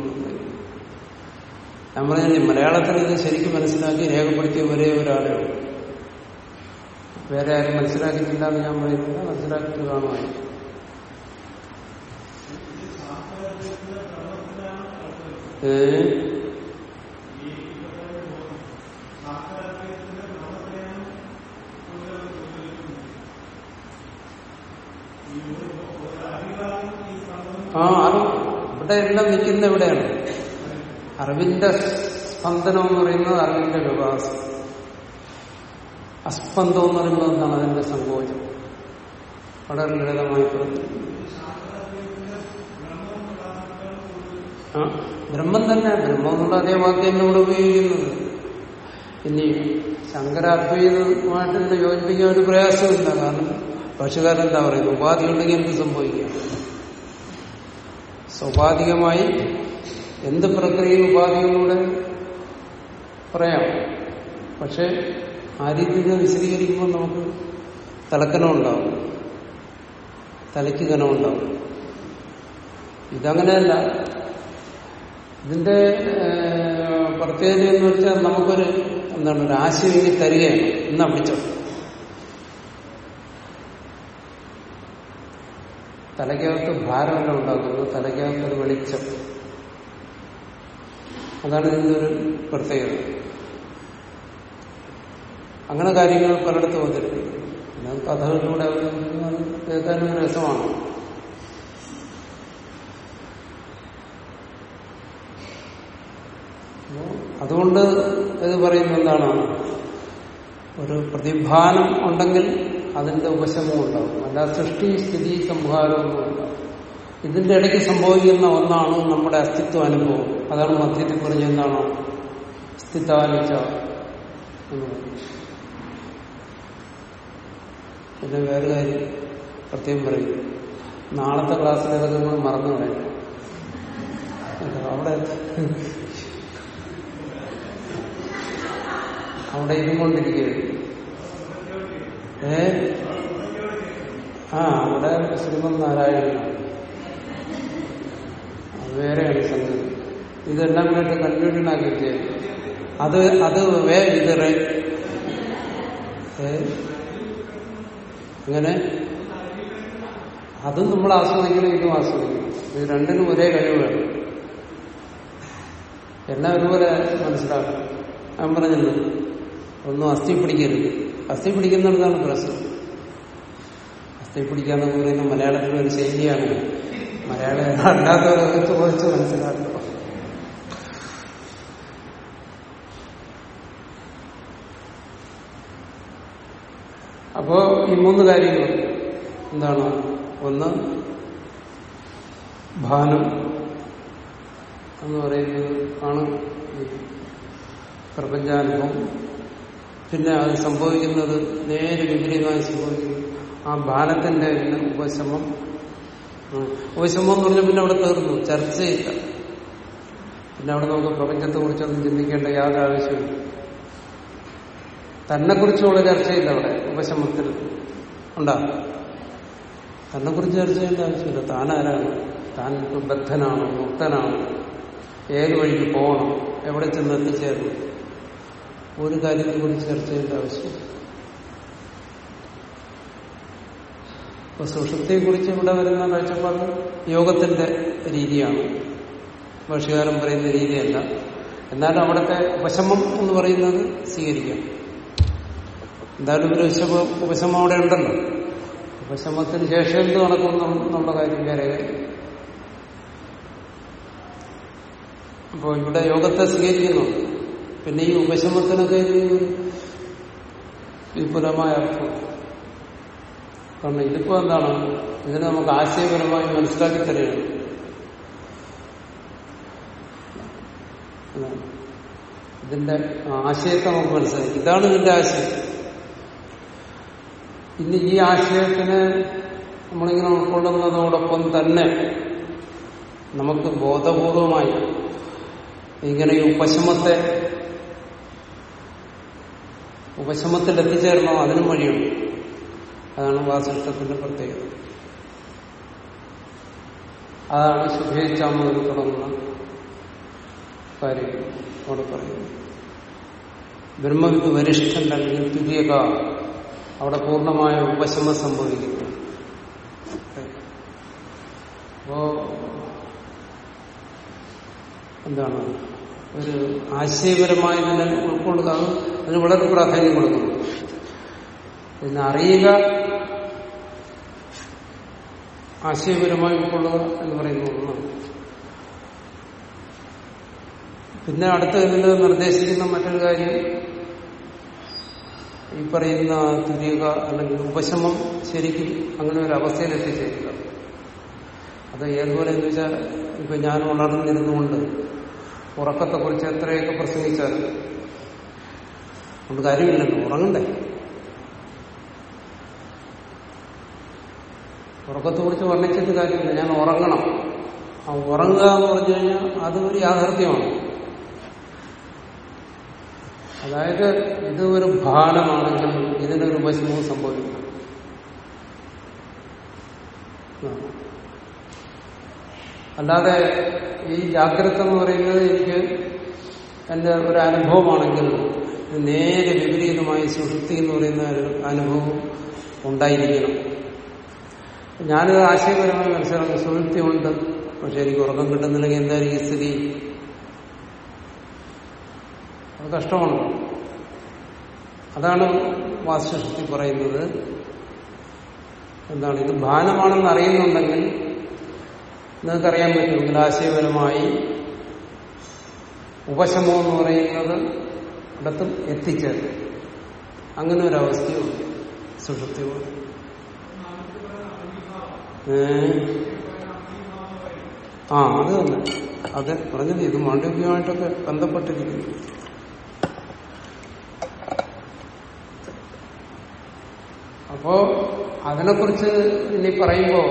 ഞാൻ പറഞ്ഞില്ലേ മലയാളത്തിൽ ഇത് ശരിക്കും മനസ്സിലാക്കി രേഖപ്പെടുത്തിയ ഒരേ ഒരാളേ ഉള്ളൂ. വേറെ ആരും മനസ്സിലാക്കിയിട്ടില്ല എന്ന് ഞാൻ പറയുന്നില്ല മനസ്സിലാക്കിയിട്ട് കാണുമായി ഏ ആ അറിവ് ഇവിടെ എല്ലാം നിൽക്കുന്ന എവിടെയാണ്? അറിവിന്റെ സ്പന്ദനം എന്ന് പറയുന്നത് അറിവിന്റെ വികാസം അസ്പന്ദം എന്ന് പറയുന്നത് എന്താണ് അതിന്റെ സങ്കോചം വളരെ ലളിതമായി ബ്രഹ്മം തന്നെ. ബ്രഹ്മം എന്നുള്ള അതേ വാക്യം എന്നോട് ഉപയോഗിക്കുന്നത്. ഇനി ശങ്കരാദ്വൈതമായിട്ട് യോജിപ്പിക്കാൻ ഒരു പ്രയാസമില്ല കാരണം പക്ഷുകാരെന്താ പറയുന്നത്? ഉപാധി ഉണ്ടെങ്കിൽ എന്ത് സംഭവിക്കാം? സ്വാഭാവികമായി എന്ത് പ്രക്രിയ ഉപാധികളിലൂടെ പറയാം. പക്ഷെ ആ രീതിയിൽ വിശദീകരിക്കുമ്പോൾ നമുക്ക് തലക്കനം ഉണ്ടാവും തലയ്ക്ക് കനമുണ്ടാവും. ഇതങ്ങനെയല്ല. ഇതിന്റെ പ്രത്യേകത എന്ന് വെച്ചാൽ നമുക്കൊരു എന്താണ് ഒരു ആശയം ഇനി തരികയാണ്. ഇന്ന് പിടിച്ചോ തലയ്ക്കകത്ത് ഭാരമല്ല ഉണ്ടാക്കുന്നത് തലയ്ക്കകത്ത് ഒരു വെളിച്ചം. അതാണ് ഇതിന്റെ ഒരു പ്രത്യേകത. അങ്ങനെ കാര്യങ്ങൾ പലയിടത്ത് വന്നിട്ടുണ്ട്. പിന്നെ കഥകളിലൂടെ കേൾക്കാനും രസമാണ്. അതുകൊണ്ട് ഇത് പറയുന്നത് എന്താണ്? ഒരു പ്രതിഭാനം ഉണ്ടെങ്കിൽ അതിന്റെ ഉപശമം ഉണ്ടാവും അല്ല സൃഷ്ടി സ്ഥിതി സംഹാരമൊന്നും ഉണ്ടാവും ഇതിന്റെ ഇടയ്ക്ക് സംഭവിക്കുന്ന ഒന്നാണ് നമ്മുടെ അസ്തിത്വ അനുഭവം. അതാണ് മധ്യത്തിൽ പറഞ്ഞ എന്താണ്? സ്ഥിതാനിച്ച. പിന്നെ വേറെ കാര്യം പ്രത്യേകം പറയും. നാളത്തെ ക്ലാസ്സിൽ ഇതൊക്കെ നിങ്ങൾ മറന്നു കളയും അവിടെ അവിടെ ഇതും ഏ? ആ അവിടെ ശ്രീമന് നാരായണനാണ് അത് വേറെയാണ് സംഗതി. ഇതെല്ലാം കൂടെ കൺഫ്യൂഷൻ ആക്കിയിട്ട് അത് അത് വേ ഇത്? അങ്ങനെ അതും നമ്മൾ ആസ്വദിക്കണം ഇതും ആസ്വദിക്കണം. ഇത് രണ്ടിനും ഒരേ കഴിവ് വേണം. എല്ലാം ഒരുപോലെ മനസ്സിലാക്കണം. ഞാൻ പറഞ്ഞില്ല ഒന്നും അസ്ഥി പിടിക്കരുത്. അസ്ഥി പിടിക്കുന്നതാണ് പ്രശ്നം. അസ്ഥി പിടിക്കാന്നൊക്കെ പറയുന്ന മലയാളത്തിലെ ഒരു ശൈലിയാണ്. മലയാളം അല്ലാത്തവരൊക്കെ ചോദിച്ച് മനസ്സിലാക്കുക അപ്പോ ഈ മൂന്ന് കാര്യങ്ങൾ എന്താണ്? ഒന്ന് ഭാനം എന്ന് പറയുന്നത് ആണ് പ്രപഞ്ചാനുഭവം. പിന്നെ അത് സംഭവിക്കുന്നത് നേരെ വിപരീതമായി സംഭവിക്കുന്നു. ആ ബാലത്തിന്റെ പിന്നെ ഉപശമം. ഉപശമം എന്ന് പറഞ്ഞാൽ പിന്നെ അവിടെ തീർന്നു. ചർച്ചയില്ല. പിന്നെ അവിടെ നമുക്ക് പ്രപഞ്ചത്തെ കുറിച്ചൊന്നും ചിന്തിക്കേണ്ട യാതൊരു ആവശ്യമില്ല തന്നെ കുറിച്ചുള്ള ചർച്ചയില്ല അവിടെ ഉപശമത്തിൽ ഉണ്ടാ. തന്നെ കുറിച്ച് ചർച്ച ചെയ്യേണ്ട ആവശ്യമില്ല. താൻ ആരാണ്? താൻ ഇപ്പം മുക്തനാണ്? ഏത് വഴിക്ക് പോകണം? എവിടെ ചെന്ന് എത്തിച്ചേരണം? ഒരു കാര്യത്തെ കുറിച്ച് ചർച്ച ചെയ്യേണ്ട ആവശ്യമില്ല. ഇപ്പൊ സുഷുപ്തിയെ കുറിച്ച് ഇവിടെ വരുന്ന കാഴ്ചപ്പാട് യോഗത്തിന്റെ രീതിയാണ്. ഭാഷകാരം പറയുന്ന രീതിയല്ല. എന്നാലും അവിടുത്തെ ഉപശമം എന്ന് പറയുന്നത് സ്വീകരിക്കാം. എന്തായാലും ഒരു ഉപശമം ഉപശമം അവിടെ ഉണ്ടല്ലോ. ഉപശമത്തിന് ശേഷം എന്ത് നടക്കുന്നു എന്നുള്ള കാര്യം വേറെ അപ്പോൾ ഇവിടെ യോഗത്തെ സ്വീകരിക്കുന്നു. പിന്നെ ഈ ഉപശമത്തിനൊക്കെ വിപുലമായ അർത്ഥം. കാരണം ഇതിപ്പോ എന്താണ്? ഇതിനെ നമുക്ക് ആശയപരമായി മനസ്സിലാക്കി തരികയാണ്. ഇതിന്റെ ആശയത്തെ നമുക്ക് മനസ്സിലാക്കി. ഇതാണ് ഇതിന്റെ ആശയം. ഇനി ഈ ആശയത്തിനെ നമ്മളിങ്ങനെ ഉൾക്കൊള്ളുന്നതോടൊപ്പം തന്നെ നമുക്ക് ബോധപൂർവമായി ഇങ്ങനെ ഈ ഉപശമത്തെ ഉപശമത്തിൽ എത്തിച്ചേരണം അതിനും വഴിയുണ്ട്. അതാണ് വാസിഷ്ടത്തിന്റെ പ്രത്യേകത. അതാണ് ശുഭേച്ഛാമ തുടങ്ങുന്ന കാര്യം അവിടെ പറയുന്നത്. ബ്രഹ്മവിത്ത് വരിഷ്ഠൻ അല്ലെങ്കിൽ തുര്യക അവിടെ പൂർണമായ ഉപശമ സംഭവിക്കുന്നു. അപ്പോ എന്താണ്? ഒരു ആശയപരമായി തന്നെ ഉൾക്കൊള്ളുക അത് അതിന് വളരെ പ്രാധാന്യം കൊടുക്കുന്നു. ഇതിനെ അറിയുക ആശയപരമായി ഉൾക്കൊള്ളുക എന്ന് പറയുന്ന ഒന്നാണ്. പിന്നെ അടുത്ത ഇതിൽ നിർദ്ദേശിക്കുന്ന മറ്റൊരു കാര്യം ഈ പറയുന്ന തുര്യക അല്ലെങ്കിൽ ഉപശമം ശരിക്കും അങ്ങനെ ഒരു അവസ്ഥയിൽ എത്തിച്ചേരുക. അത് ഏതുപോലെ എന്ന് വെച്ചാൽ ഇപ്പൊ ഞാൻ വളർന്നിരുന്നുകൊണ്ട് ഉറക്കത്തെക്കുറിച്ച് എത്രയൊക്കെ പ്രസംഗിച്ചാൽ നമുക്ക് കാര്യമില്ലല്ലോ ഉറങ്ങണ്ടേ? ഉറക്കത്തെക്കുറിച്ച് വർണിച്ചിട്ട് കാര്യമില്ല. ഞാൻ ഉറങ്ങണം. ആ ഉറങ്ങുക എന്ന് പറഞ്ഞു കഴിഞ്ഞാൽ അത് ഒരു യാഥാർത്ഥ്യമാണ്. അതായത് ഇത് ഒരു ഭാനമാണെങ്കിൽ ഇതിനൊരു ഉപശമവും സംഭവിക്കും അല്ലാതെ ഈ ജാഗ്രത എന്ന് പറയുന്നത് എനിക്ക് എന്റെ ഒരു അനുഭവമാണെങ്കിൽ നേരെ വിപരീതമായി സുഹൃത്തി എന്ന് പറയുന്ന ഒരു അനുഭവം ഉണ്ടായിരിക്കണം. ഞാനിത് ആശയപരമായി മനസ്സിലാക്കി സുഹൃത്തിയുണ്ട്. പക്ഷെ എനിക്ക് ഉറക്കം കിട്ടുന്നില്ലെങ്കിൽ എന്തായിരിക്കും സ്ഥിതി? അത് കഷ്ടമാണ്. അതാണ് വാസ്തുശക്തി പറയുന്നത്. എന്താണ്? ഇത് ഭാനമാണെന്ന് അറിയുന്നുണ്ടെങ്കിൽ നിങ്ങൾക്കറിയാൻ പറ്റുമെങ്കിൽ ആശയപരമായി ഉപശമം എന്ന് പറയുന്നത് ഇടത്തും എത്തിച്ചേരും അങ്ങനെ ഒരവസ്ഥയുണ്ട് അവസ്ഥയുണ്ട് സുഷുപ്തി പോലെ ഏ ആ അത് തന്നെ. അത് പറഞ്ഞത് ഇത് മാണ്ഡവ്യമായിട്ടൊക്കെ ബന്ധപ്പെട്ടിരിക്കുന്നു. അപ്പോ അതിനെക്കുറിച്ച് ഇനി പറയുമ്പോ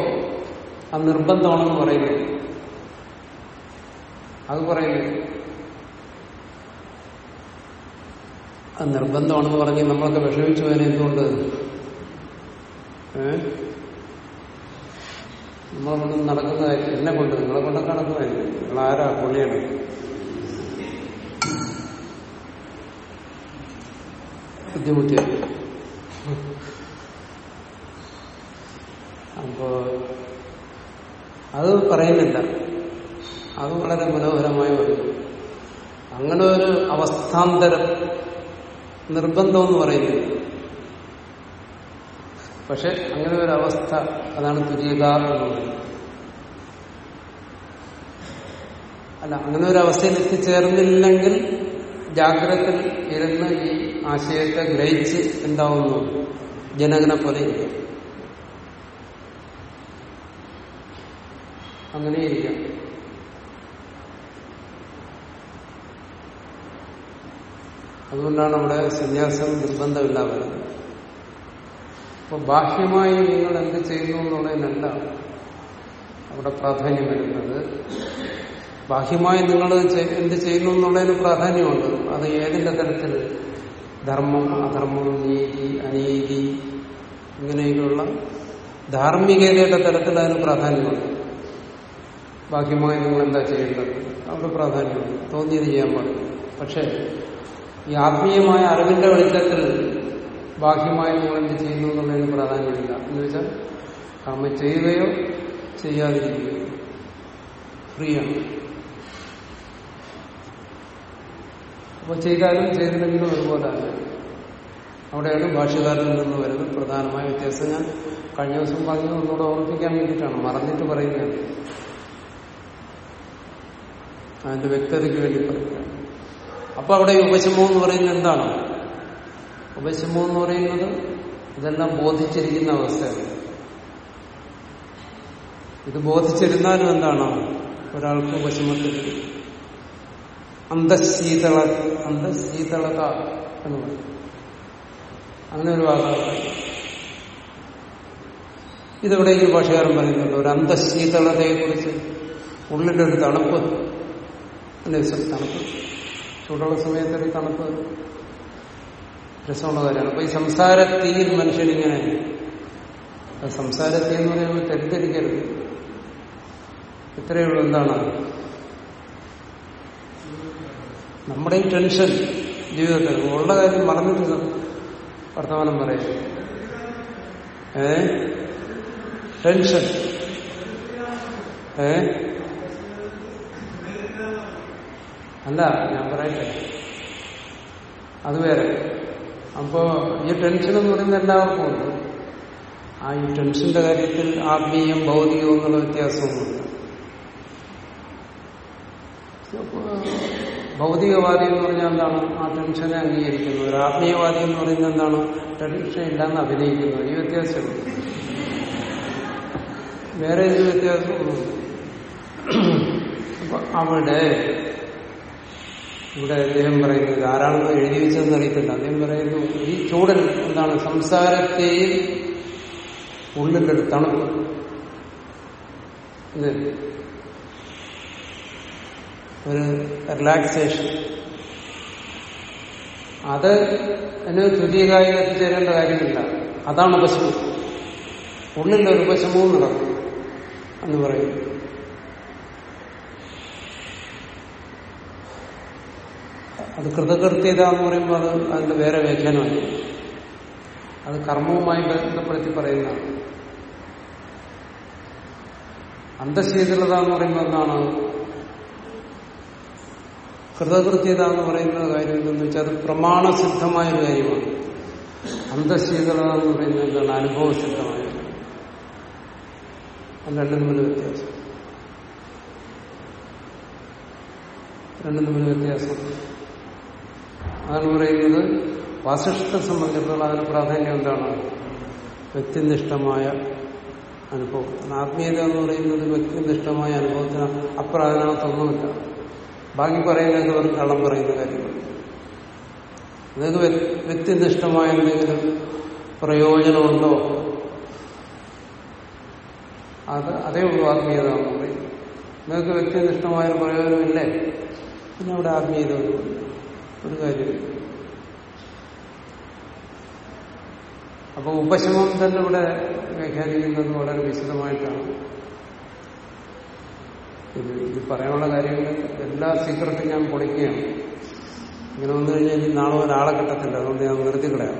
അത് നിർബന്ധമാണെന്ന് പറയുന്നു അത് പറയുന്നു അത് നിർബന്ധമാണെന്ന് പറഞ്ഞ് നമ്മളൊക്കെ വിഷമിച്ചു പോയതിനെന്തുകൊണ്ട്? ഏഹ് നമ്മളൊന്നും നടക്കുന്നതായിരിക്കും. എന്നെ കൊണ്ട് നിങ്ങളെ കൊണ്ട് നടക്കുന്നതായിരിക്കും. നിങ്ങൾ ആരാ പുള്ളിയാണ്. ബുദ്ധിമുട്ടിയാണ് അപ്പോ അത് പറയുന്നില്ല. അത് വളരെ മനോഹരമായി പറയുന്നു അങ്ങനെ ഒരു അവസ്ഥാന്തരം നിർബന്ധം എന്ന് പറയുന്നില്ല. പക്ഷെ അങ്ങനെ ഒരു അവസ്ഥ അതാണ് തുര്യക എന്ന് പറയുന്നത് അല്ല അങ്ങനെ ഒരു അവസ്ഥയിൽ എത്തിച്ചേർന്നില്ലെങ്കിൽ ജാഗ്രത ഇരുന്ന് ഈ ആശയത്തെ ഗ്രഹിച്ച് എന്താവുന്നു? ജനകനെ പോലെ അങ്ങനെ ഇരിക്കാം അതുകൊണ്ടാണ് അവിടെ സന്യാസം നിർബന്ധമില്ല വരുന്നത്. അപ്പൊ ബാഹ്യമായി നിങ്ങൾ എന്ത് ചെയ്യുന്നു എന്നുള്ളതിനല്ല അവിടെ പ്രാധാന്യം വരുന്നത്. ബാഹ്യമായി നിങ്ങൾ എന്ത് ചെയ്യുന്നു എന്നുള്ളതിന് പ്രാധാന്യമുണ്ട്. അത് ഏതിന്റെ തരത്തിൽ? ധർമ്മം അധർമ്മം നീതി അനീതി ഇങ്ങനെയൊക്കെയുള്ള ധാർമ്മികതയുടെ തലത്തിൽ അതിന് പ്രാധാന്യമുണ്ട്. ബാഹ്യമായി നിങ്ങൾ എന്താ ചെയ്യേണ്ടത്? അവിടെ പ്രാധാന്യമുണ്ട്. തോന്നിയത് ചെയ്യാൻ പാടില്ല. പക്ഷെ ഈ ആത്മീയമായ അറിവിന്റെ വെളിച്ചത്തിൽ ബാഹ്യമായി എന്ത് ചെയ്യുന്നു എന്നുള്ളതിന് പ്രാധാന്യമില്ല. എന്ന് വെച്ചാൽ കർമ്മം ചെയ്യുകയോ ചെയ്യാതിരിക്കുകയോ ഫ്രീയാണ്. അപ്പോൾ ചെയ്താലും ചെയ്തില്ലെങ്കിലും ഒരുപോലെ അല്ല. അവിടെയാണ് ഭാഷകാരിൽ നിന്ന് വരുന്നത് പ്രധാനമായ വ്യത്യാസം. ഞാൻ കഴിഞ്ഞ ദിവസം പറഞ്ഞു ഒന്നുകൂടെ ഓർമ്മിപ്പിക്കാൻ വേണ്ടിയിട്ടാണ്. മറന്നിട്ട് പറയുന്നത് അതിന്റെ വ്യക്തതയ്ക്ക് വേണ്ടി പറയുകയാണ്. അപ്പൊ അവിടെ ഉപശമം എന്ന് പറയുന്നത് എന്താണ്? ഉപശമം എന്ന് പറയുന്നത് ഇതെല്ലാം ബോധിച്ചിരിക്കുന്ന അവസ്ഥയാണ്. ഇത് ബോധിച്ചിരുന്നാലും എന്താണ്? ഒരാൾക്ക് ഉപശമത്തിൽ അന്തശീതള അന്തശീതളത എന്ന് പറയും. അങ്ങനെ ഒരു വാക്കാണ് ഇതെവിടെ ഈ ഭാഷകാരൻ പറയുന്നുണ്ട് ഒരു അന്തശീതളതയെ കുറിച്ച് ഉള്ളിലൊരു തണുപ്പ് അല്ലേ തണുപ്പ്. ചൂടുള്ള സമയത്തൊരു തണുപ്പ് രസമുള്ള കാര്യമാണ് അപ്പൊ ഈ സംസാരത്തീയിൽ മനുഷ്യനിങ്ങനെ സംസാരത്തീ എന്ന് പറയുമ്പോൾ തെറ്റിദ്ധരിക്കരുത്. ഇത്രയേ ഉള്ളൂ. എന്താണ്? നമ്മുടെ ഈ ടെൻഷൻ ജീവിതത്തിൽ ഉള്ള കാര്യം മറന്നിട്ട് വർത്തമാനം പറയും. ഏ? ടെൻഷൻ. ഏ? അല്ല ഞാൻ പറയട്ടെ. അത് വേറെ. അപ്പോ ഈ ടെൻഷൻ എന്ന് പറയുന്നത് എല്ലാവർക്കും ഉണ്ട്. ആ ഈ ടെൻഷന്റെ കാര്യത്തിൽ ആത്മീയം ഭൗതികവും എന്നുള്ള വ്യത്യാസമൊന്നുമില്ല ഭൗതികവാദി എന്ന് പറഞ്ഞാൽ എന്താണ്? ആ ടെൻഷനെ അംഗീകരിക്കുന്നത് ഒരു ആത്മീയവാദി എന്ന് പറയുന്നത് എന്താണ്? ടെൻഷൻ ഇല്ലാന്ന് അഭിനയിക്കുന്നത് ഈ വ്യത്യാസമുണ്ട്. വേറെ ഏത് വ്യത്യാസമൊന്നും അവിടെ ഇവിടെ അദ്ദേഹം പറയുന്നത് ആരാണെന്ന് എഴുതി വെച്ചതെന്ന് അറിയത്തില്ല. അദ്ദേഹം പറയുന്നു ഈ ചൂടൻ എന്താണ് സംസാരത്തെയും ഉള്ളിന്റെ തണുപ്പ്. ഒരു റിലാക്സേഷൻ അത് അതിന് തുല്യകായി എത്തിച്ചേരേണ്ട കാര്യമില്ല. അതാണ് ഉപശമം ഉള്ളിലൊരു ഉപശമവും നടക്കും എന്ന് പറയും അത് കൃതകൃത്യത എന്ന് പറയുമ്പോൾ അത് അതിന്റെ വേറെ വ്യാഖ്യാനമല്ല. അത് കർമ്മവുമായി ബന്ധപ്പെടുത്തി പറയുന്നതാണ്. അന്തശീതളത എന്ന് പറയുമ്പോൾ എന്താണ്? കൃതകൃത്യത എന്ന് പറയുന്ന കാര്യം എന്തെന്ന് വെച്ചാൽ അത് പ്രമാണസിദ്ധമായ ഒരു കാര്യമാണ്. അന്തശീതളത എന്ന് പറയുന്നത് എന്താണ് അനുഭവസിദ്ധമായ അത് രണ്ടും തമ്മിൽ വ്യത്യാസം. രണ്ടും തമ്മിൽ വ്യത്യാസം. അതാണ് പറയുന്നത് വാസിഷ്ഠത്തെ സംബന്ധിച്ചിടത്തോളം അതിന് പ്രാധാന്യം എന്താണ്? വ്യക്തിനിഷ്ഠമായ അനുഭവം. ആത്മീയത എന്ന് പറയുന്നത് വ്യക്തിനിഷ്ഠമായ അനുഭവത്തിന് അപ്പുറം ബാക്കി പറയുന്നത് വെറും കള്ളം പറയുന്ന കാര്യങ്ങൾ. നിങ്ങൾക്ക് വ്യക്തിനിഷ്ഠമായ എന്തെങ്കിലും പ്രയോജനമുണ്ടോ? അത് അതേ ഉള്ളൂ ആത്മീയത എന്ന് പറയും നിങ്ങൾക്ക് വ്യക്തിനിഷ്ഠമായ പ്രയോജനമില്ലേ? പിന്നെ അവിടെ ആത്മീയത ഒരു കാര്യമില്ല അപ്പൊ ഉപശമം തന്നെ ഇവിടെ വ്യാഖ്യാനിക്കുന്നത് വളരെ വിശദമായിട്ടാണ്. ഇത് ഇത് പറയാനുള്ള കാര്യങ്ങൾ എല്ലാ സീക്രട്ടും ഞാൻ പൊളിക്കുകയാണ്. ഇങ്ങനെ വന്നു കഴിഞ്ഞാൽ നാളെ ഒരാളെ കിട്ടത്തില്ല. അതുകൊണ്ട് ഞാൻ നിർത്തി കളയാം.